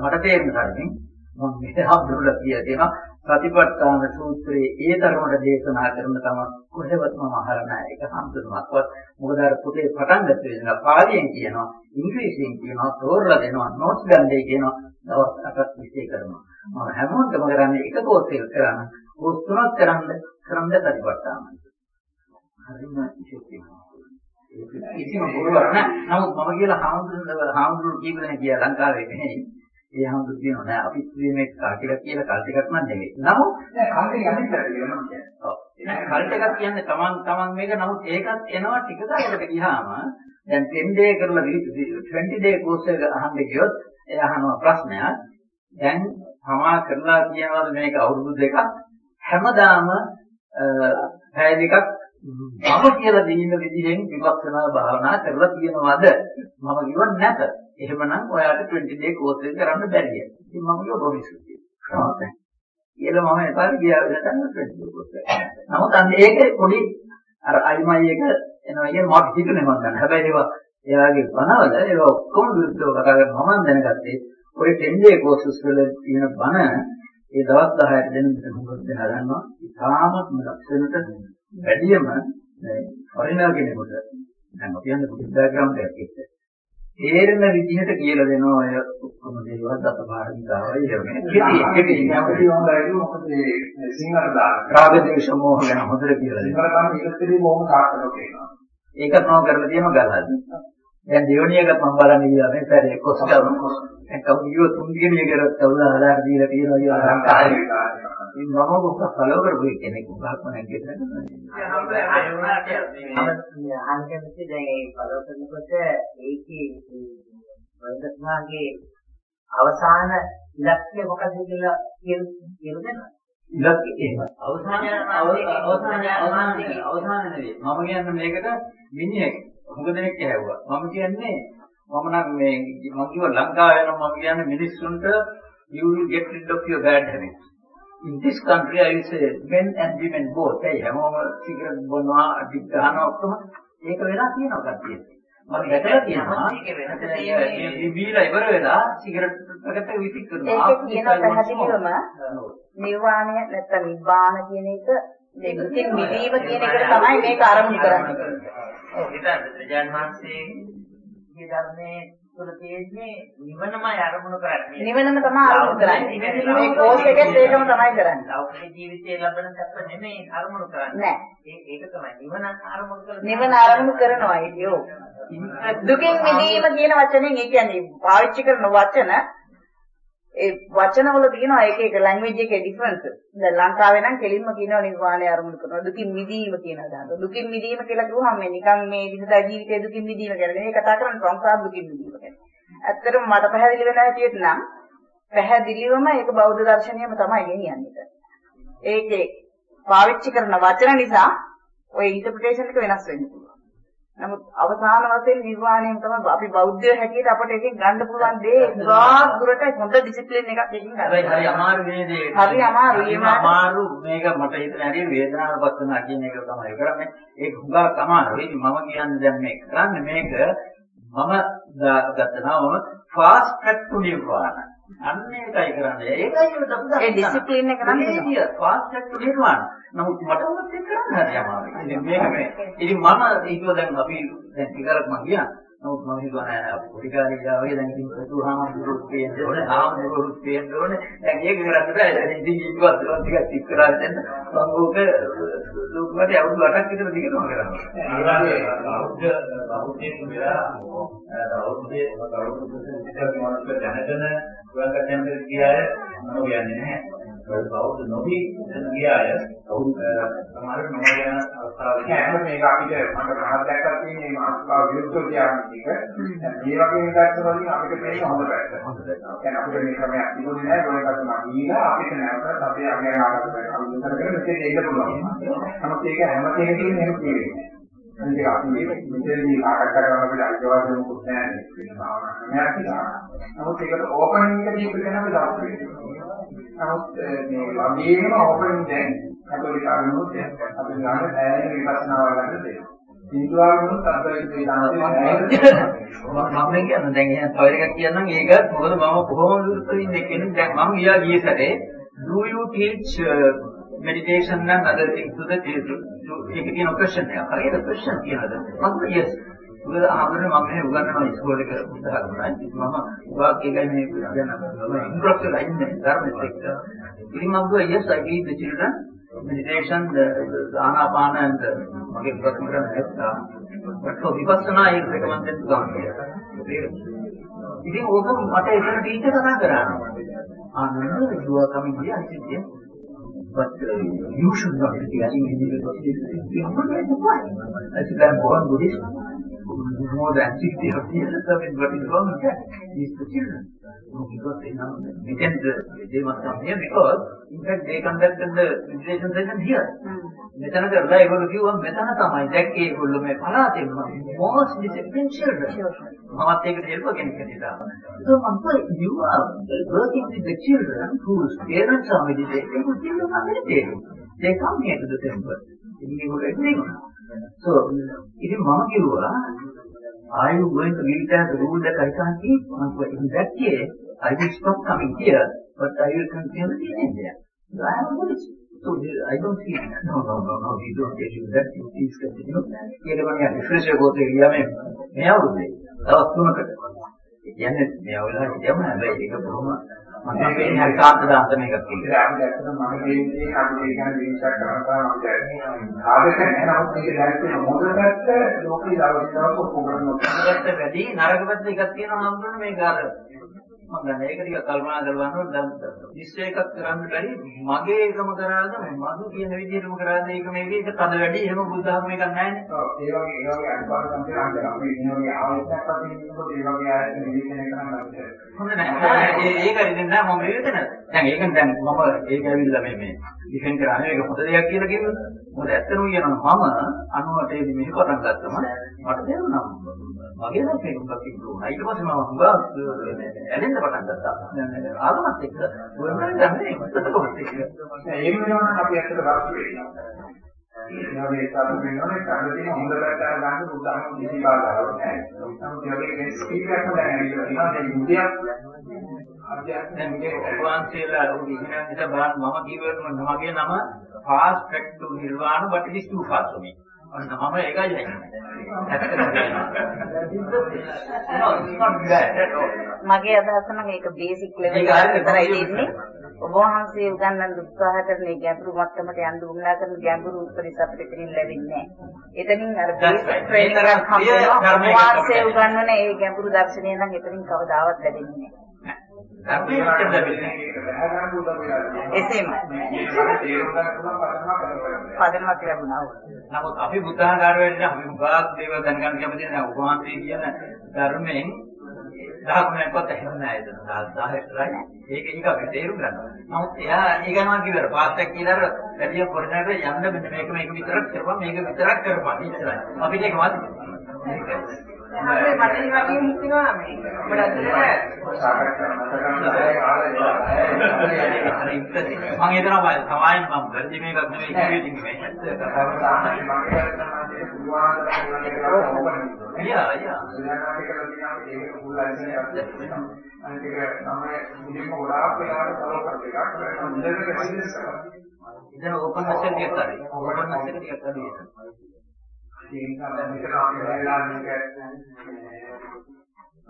මට තේරෙන තරමින් මම මේ හාමුදුරුවෝ කියලා තියෙනවා ප්‍රතිපත්තාන සූත්‍රයේ ඒ ධර්මවල දේශනා කරන තම කොහෙවත් මම අහලා නැහැ ඒක හාමුදුරුවෝක්වත් මොකද අර පොතේ පටන් ගත්ත වෙනවා පාලියෙන් කියනවා ඉංග්‍රීසියෙන් කියනවා තෝරලා දෙනවා නෝට්ස් ගන්නයි කියනවා දවස් 8ක් විශ්ේ කරනවා. මම හැමෝටම කරන්නේ එක කෝස් එක කරන්න. කෝස් තුනක් කරන්න කරන්න ප්‍රතිපත්තාමයි හරිම ඉතින් කිසිම බොරුවක් නෑ. නමුත් මම කියලා හාමුදුරුවෝ හාමුදුරුවෝ කියපදනේ කියලා ලංකාවේ නෙමෙයි. ඒ හමුදු කියනවා නෑ අපි මේ කල් ටිකක් කියලා කල් ටිකක් නම් නෙමෙයි. නමුත් නෑ කල් ටික යන්නේ කියලා මම කියන්නේ. ඔව්. කල් ටිකක් කියන්නේ තමන් තමන් මේක නමුත් ඒකත් එනවා ටික කාලයකට ගියාම දැන් 10 day කරලා 20 day course එක අහන්න ගියොත් එයා අහනවා ප්‍රශ්නයක්. දැන් සමා කරලා කියනවාද මේක අවුරුදු දෙකක් හැමදාම පැය දෙකක් මම කියලා දින විදිහෙන් විපස්සනා භාවනා කරලා තියෙනවද මම කිව්වා නැත එහෙමනම් ඔයාට 20 day course එක කරන්න බැරිය ඉතින් මම කිව්වා බොමිසු කියලා කියලා මම එපාර ගියා වෙලට 20 day course එක. නමුත් අන්න ඒක පොඩි අර අයිමයි එක එනවා කියන මට හිතුනේ මම ගන්න. හැබැයි ඒවා එයාගේ බනවල ඒවා ඔක්කොම විරුද්ධව කතා කරනවා. මම දැනගත්තේ ඔය 10 day courses වල තියෙන බන ඒ දවස් 10ට දෙන මොකද හදනවා. ඉතාමත් ලක්ෂණට වැඩියම ෆොරිනර් කෙනෙකුට. දැන් අපි යන්නේ බුද්ධ බෑග්ග්‍රවුන්ඩ් එකක් එක්ක තේරෙන විදිහට කියලා දෙනවා ඔය ඔක්කොම දේවල් දසපාරමිතාවයි එහෙම. කෙටි කෙටි. යම්කි හොඳයි. මොකද මේ සිංහල දාන. රාග දේශ මොහ ගැන හොඳට කියලා දෙනවා. සිංහල තමයි ඉලක්කදී මොහොම සාර්ථක වෙනවා. ඒකත් මම කරලා තියෙනවා ගලහදී දැන් දෙවෙනි එක මම බලන්න ගියා මේ පෙරේ කොස්කම දැන් කවුරු තුන්වෙනි එකට කවුලා හදාර දීලා තියෙනවා කියලා ලංකාවේ ඉතින් මම මොකක් ෆලෝ කරපු කෙනෙක් උගහක්ම නැගෙන්න අහන්නකෙත් දැන් ඒ ෆලෝ කරනකොට ඒකේ වෛද්‍යත්වයේ අවසාන ඉලක්කය මොකද කියලා කියනවා ඉලක්ක එහෙම අවසාන අවසාන අවසාන අවසාන නෙවෙයි. මම කියන්නේ මේකට මිනිහෙක් හුඟ දෙනෙක් ඇහුවා. මම කියන්නේ මම නම් මේ මම කිව්ව ලංකාවේ නම් මම කියන්නේ මිනිස්සුන්ට you will get rid of your bad habits. In this country I will say men and women both. ඒ හැමෝම සිගරට් බොනවා අඩික් ගන්නවා ඔක්කොම? ඒක වෙලා තියෙනවා කට්ටියට මම දැකලා තියෙනවා. මේ බීලා ඉවර වෙලා සිගරට් එකකට විසික් කරනවා. ඒක කියන පැහැදිලිවම නිර්වාණය නැත්නම් නිබ්බාන කියන එක දෙකකින් මිදීම කියන එකට තමයි මේක ආරම්භ කරන්නේ. ඔව් හිතන්න ප්‍රජාන් වහන්සේ විද්‍ය ධර්මයේ තුල තියෙන්නේ නිවනමයි අරමුණු කරන්නේ. නිවනම තමයි අරමුණු කරන්නේ. මේ කෝස් එකෙත් ඒකම තමයි කරන්නේ. ලෞකික ජීවිතයේ ලබන සැප නෙමෙයි අරමුණු කරන්නේ. නෑ. ඒක තමයි නිවන අරමුණු කරන්නේ. නිවන අරමුණු කරනවා ඉතියෝ. දුකින් මිදීම කියන වචනේ ඒ කියන්නේ පාවිච්චි කරන වචන ඒ වචනවල තියෙනවා එක එක ලැන්ග්වේජ් එකේ ඩිෆරන්ස්. දැන් ලංකාවේ නම් කෙලින්ම කියනවා නිර්වාණය අරමුණු කරනවා. දුකින් මිදීම කියන අදහස. දුකින් මිදීම කියලා කිව්වහම මේ නිකන් මේ විඳලා ජීවිතයේ දුකින් මිදීම කියලා. මේ කතා කරන්නේ සංසාර දුකින් මිදීම ගැන. ඇත්තටම මට පැහැදිලි වෙන හැටියට නම් පැහැදිලිවම ඒක බෞද්ධ දර්ශනයම තමයි ගෙනියන්නේ. ඒකේ පාවිච්චි කරන වචන නිසා ওই ඉන්ටර්ප්‍රිටේෂන් එක වෙනස් වෙන්න පුළුවන්. නමුත් අවසාන වශයෙන් නිර්වාණයම තමයි අපි බෞද්ධ හැටියට අපට එකෙන් ගන්න පුළුවන් දේ ගාක් දුරට හොඳ ඩිසිප්ලින් එකක් එකකින් ගන්න. හැබැයි හරි අමාරු නේද? හරි අමාරුයි. අමාරු මේක මට හිතෙන හැටි වේදනාවපත් වෙනවා කියන එක තමයි කරන්නේ. ඒක හුඟක් අමාරුයි. මම කියන්නේ දැන් මේක කරන්නේ මේක මම ගත්තනවා මම ෆාස්ට් ට්‍රැක් ටු නිර්වාණ. අන්න ඒකයි කරන්නේ. ඒකයි අපි ඒ ඩිසිප්ලින් එක නම් තියෙනවා. ෆාස්ට් ට්‍රැක් ටු නිර්වාණ. නමුත් මට උනත් ඒක කරන්න හරි අමාරුයි. මේක මේ ඉතින් මම ඒක දැන් අපි දැන් ටිකක් මම කියනවා. නමුත් මම හිතුවා නෑ පොඩි කාලේ ගියා වගේ දැන් ඉතින් බුදුහාමුදුරුවෝ පේන්න ඕනේ, ආමුදුරුවෝ පේන්න ඕනේ. දැන් ඒක කරන්න බෑ. දැන් ඉතින් ඉක්වත් ටිකක් ටික කරලා දෙන්න. මම ඕක ලෝකෙට අවුරුදු 8ක් විතර දිගටම කරනවා. ඒ වගේ බෞද්ධ බෞද්ධයෙන් වෙලා බෞද්ධයේ බෞද්ධ මොනවද දැනගෙන උගන්කයන්ට ගියාය මම කියන්නේ නැහැ. බෞද්ධ නොවි ගියාය සමහර මම යන අවස්ථාවක නෑ මේක අපිට මට රහත් දැක්කක් තියෙන්නේ මේ මාස්කාව විරුද්ධව කියන්නේ එක. මේ වගේ එකක් වලින් අපිට පේන හොඳ පැත්ත. හොඳ පැත්ත. يعني අපිට මේ ක්‍රමයක් තිබුණේ නෑ ඒකත් මම දීලා අපිට නැවතත් අපේ අගය ආරම්භ කරලා අපි විතර කරගෙන මෙතෙන් එන්න පුළුවන්. නමුත් ඒක හැම කෙනෙකුටම එහෙම කියන්නේ. අනිත් අපි මේ මෙතනදී සාකච්ඡා කරන අපිට අයිතිවාසිකම් මොකුත් නැහැ නේ. භාවනා ක්‍රමයක් කියලා. නමුත් ඒකට ඕපනින් එක දීපු කෙනා අපි දාපු නමුත් මේ වගේම ඕපනින් දැන් කතෝලික ආගමොත් අපි ගන්න ඈන විපස්සනා වලට දෙනවා. හින්දු ආගමොත් අත්දැකීම් දෙනවා. මම කියන්නේ දැන් එහෙනම් තව එකක් කියන්නම් ඒක මොකද මම කොහොමද ඉන්නේ කියන්නේ දැන් මම ගියා ගියේ සැරේ do you teach uh, meditation and other things to the children ඒක කියන question එක හරියට question කියනද? මම yes. මොකද ආවරණ මම මේ උගන්වනවා ඉස්කෝලේ එක උත්සාහ කරනවා මම වාක් එකයි මේ කියන ඉන්ට්‍රොඩක්ටර් ලයින් එක ධර්මෙත් එක්ක. ඉතින් මම කිව්වා yes I teach the children meditation ආනාපාන and මගේ ප්‍රශ්න කරන්නේ but for vipassana I recommend them to come here ඉතින් ඕක මට එතන ටීචර් කතා කරා. Ananda you are coming here I said yes But uh, you should not be carrying individual things. You should not be That's the Buddhism. More than 60 or years of it, what is wrong with that? It's the children. Because they know, we can, they must come here because, in fact, they conducted the meditation session here. මෙතන කරලා ඒගොල්ලෝ කිව්වා මෙතන තමයි දැක්කේ ඒගොල්ලෝ මේ පළාතේ most disciplined children. මමත් ඒකට හෙල්ප කෙනෙක් හිටියා. So මම you are working with the children whose parents are meditating, whose children are meditating. They come here to the temple. ඉතින් ඒගොල්ලෝ එන්නේ So ඉතින් මම කිව්වා are you going to give it as a rule that I can't keep? In that case, I will stop coming here, but I will continue to be in there. So I am a Buddhist. So I don't see, no, no, no, no, we don't get you that, you please continue. ඊට මම refresh එක ගොතේ ගියා මේ මේ අවුරුද්දේ. දවස් තුනකට. ඒ කියන්නේ මේ අවුරුද්දේ හිටියම හැබැයි ඒක බොහොම මට පේන්නේ හරි කාන්තදාන්ත මේකක් කියලා. ඒක ඇත්තටම මම කියන්නේ අපි ඒක ගැන විශ්වාස කරනවා අපිට. ආදක නැහැ නමුත් මේක දැක්කේ මොකද පැත්ත ලෝකේ දවස් දවස් ඔක්කොම නරක වැඩි නරක පැත්ත එකක් තියෙනවා මම කියන්නේ මේක අර මම දැන් ඒක ටික කල්පනා කරලා බලනකොට දැන් නිශ්චය එකක් කරන්න බැරි මගේ එකම කරාද මදු කියන විදිහටම කරාද ඒක මේකේ ඒක තද වැඩි එහෙම බුද්ධ ධර්ම එකක් නැහැ නේ. ඔව් ඒ වගේ ඒ වගේ අනුපාත සම්පූර්ණ අපි මේ වගේ ආයතනයක් වශයෙන් ඉන්නකොට ඒ වගේ ආයතන නිරීක්ෂණය කරන්න අපිට හොඳ නැහැ. ඒක ඉතින් නෑ මම විවේචන. දැන් ඒක දැන් මම ඒක ඇවිල්ලා මේ මේ ඩිෆෙන්ඩ් කරන්නේ ඒක හොඳ දෙයක් කියලා කිව්වොත් මොකද ඇත්තම කියනවා මම 98 දී මෙහෙ පටන් ගත්තම මට තේරුණා මගේ නම් මොකක්ද කියලා. ඊට පස්සේ මම හුඟා ඇලෙන්න පටන් ගත්තා. ආගමත් එක්ක වෙනම ගන්නේ කොහොමද කියලා. ඒ වෙනවනම් අපි ඇත්තට වස්තු වෙනවා. ඒ වගේ සාධු වෙනවනේ කඩ තියෙන හොඳ පැත්තට ගන්න බුද්ධාගම කිසි බාධාවක් නැහැ. නමුත් ඒ වගේ මේ ස්පීකර්ම දැන් ඇවිල්ලා තියෙනවා. දැන් ඉන්දියාව දැන් මේ ඔබවහන්සේලා ඉගෙන ගන්න බලන්න මම කියවන මගේ නම fast track to nirvana but it is too fast for me මම ඒකයි. මගේ අදහස නම් ඒක බේසික් ලෙවල් එකට විතරයි දෙන්නේ. ඔබ වහන්සේ උගන්වන්න උත්සාහ කරන ඒ ගැඹුරු මට්ටමට යන්න උවමනා කරන ගැඹුරු උපදෙස් අපිට එතනින් ලැබෙන්නේ නැහැ. එතනින් අර බේසික් ට්‍රේනින් එකක් හම්බෙනවා. ඔබ වහන්සේ උගන්වන ඒ ගැඹුරු දර්ශනය නම් එතනින් කවදාවත් ලැබෙන්නේ නැහැ. ධර්මයේ විතර ලැබෙන්නේ. එසේම පදනමක් ලැබුණා. නමුත් අපි බුද්ධාගාර වෙන්න අපි උගාක් දේවල් දැනගන්න කැමති නැහැ. උපවාසයේ කියන ධර්මයෙන් දහගුණයක්වත් ඇහෙන්නේ නැහැ එතන. 10 10යි. ඒක ඒක අපි තේරුම් ගන්නවා. නමුත් එයා ඒ ගණන් කිව්වර පාස් එක කියලා අර වැඩි පොරණට යන්න මෙන්න මේක මේක විතරක් කරපන් මේක විතරක් කරපන් ඉස්සරහ. අපිට ඒක මදි. අපේ මට වගේ හිතෙනවා මේ අපිට මම හිතනවා සමායෙන් මම වැරදි මේකක් නෙවෙයි කිව්වේ ඉතින් මේ කතාව යා යා අනිත් එක මම මුලින්ම ගොඩාක් වෙලාවට ෆලෝ කරපු එකක් හොඳට බිස්නස් කරා. ඉතින් ඕපන් නැසෙල් ටිකක් හරි. ඕපන් නැසෙල් ටිකක් හරි. ඒ නිසා දැන් මෙතන අපි වෙලා මේක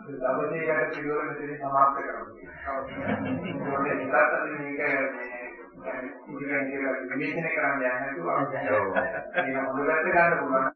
දවසේකට පිළිවෙල මෙතන සමාප්ත කරනවා. ඒකෝනේ ඉස්සරහ මේක මේ ඉතින් ඒක විමර්ශනය කරන්න යන්නේ නැතුව ඒක හොඳට ගන්න පුළුවන්.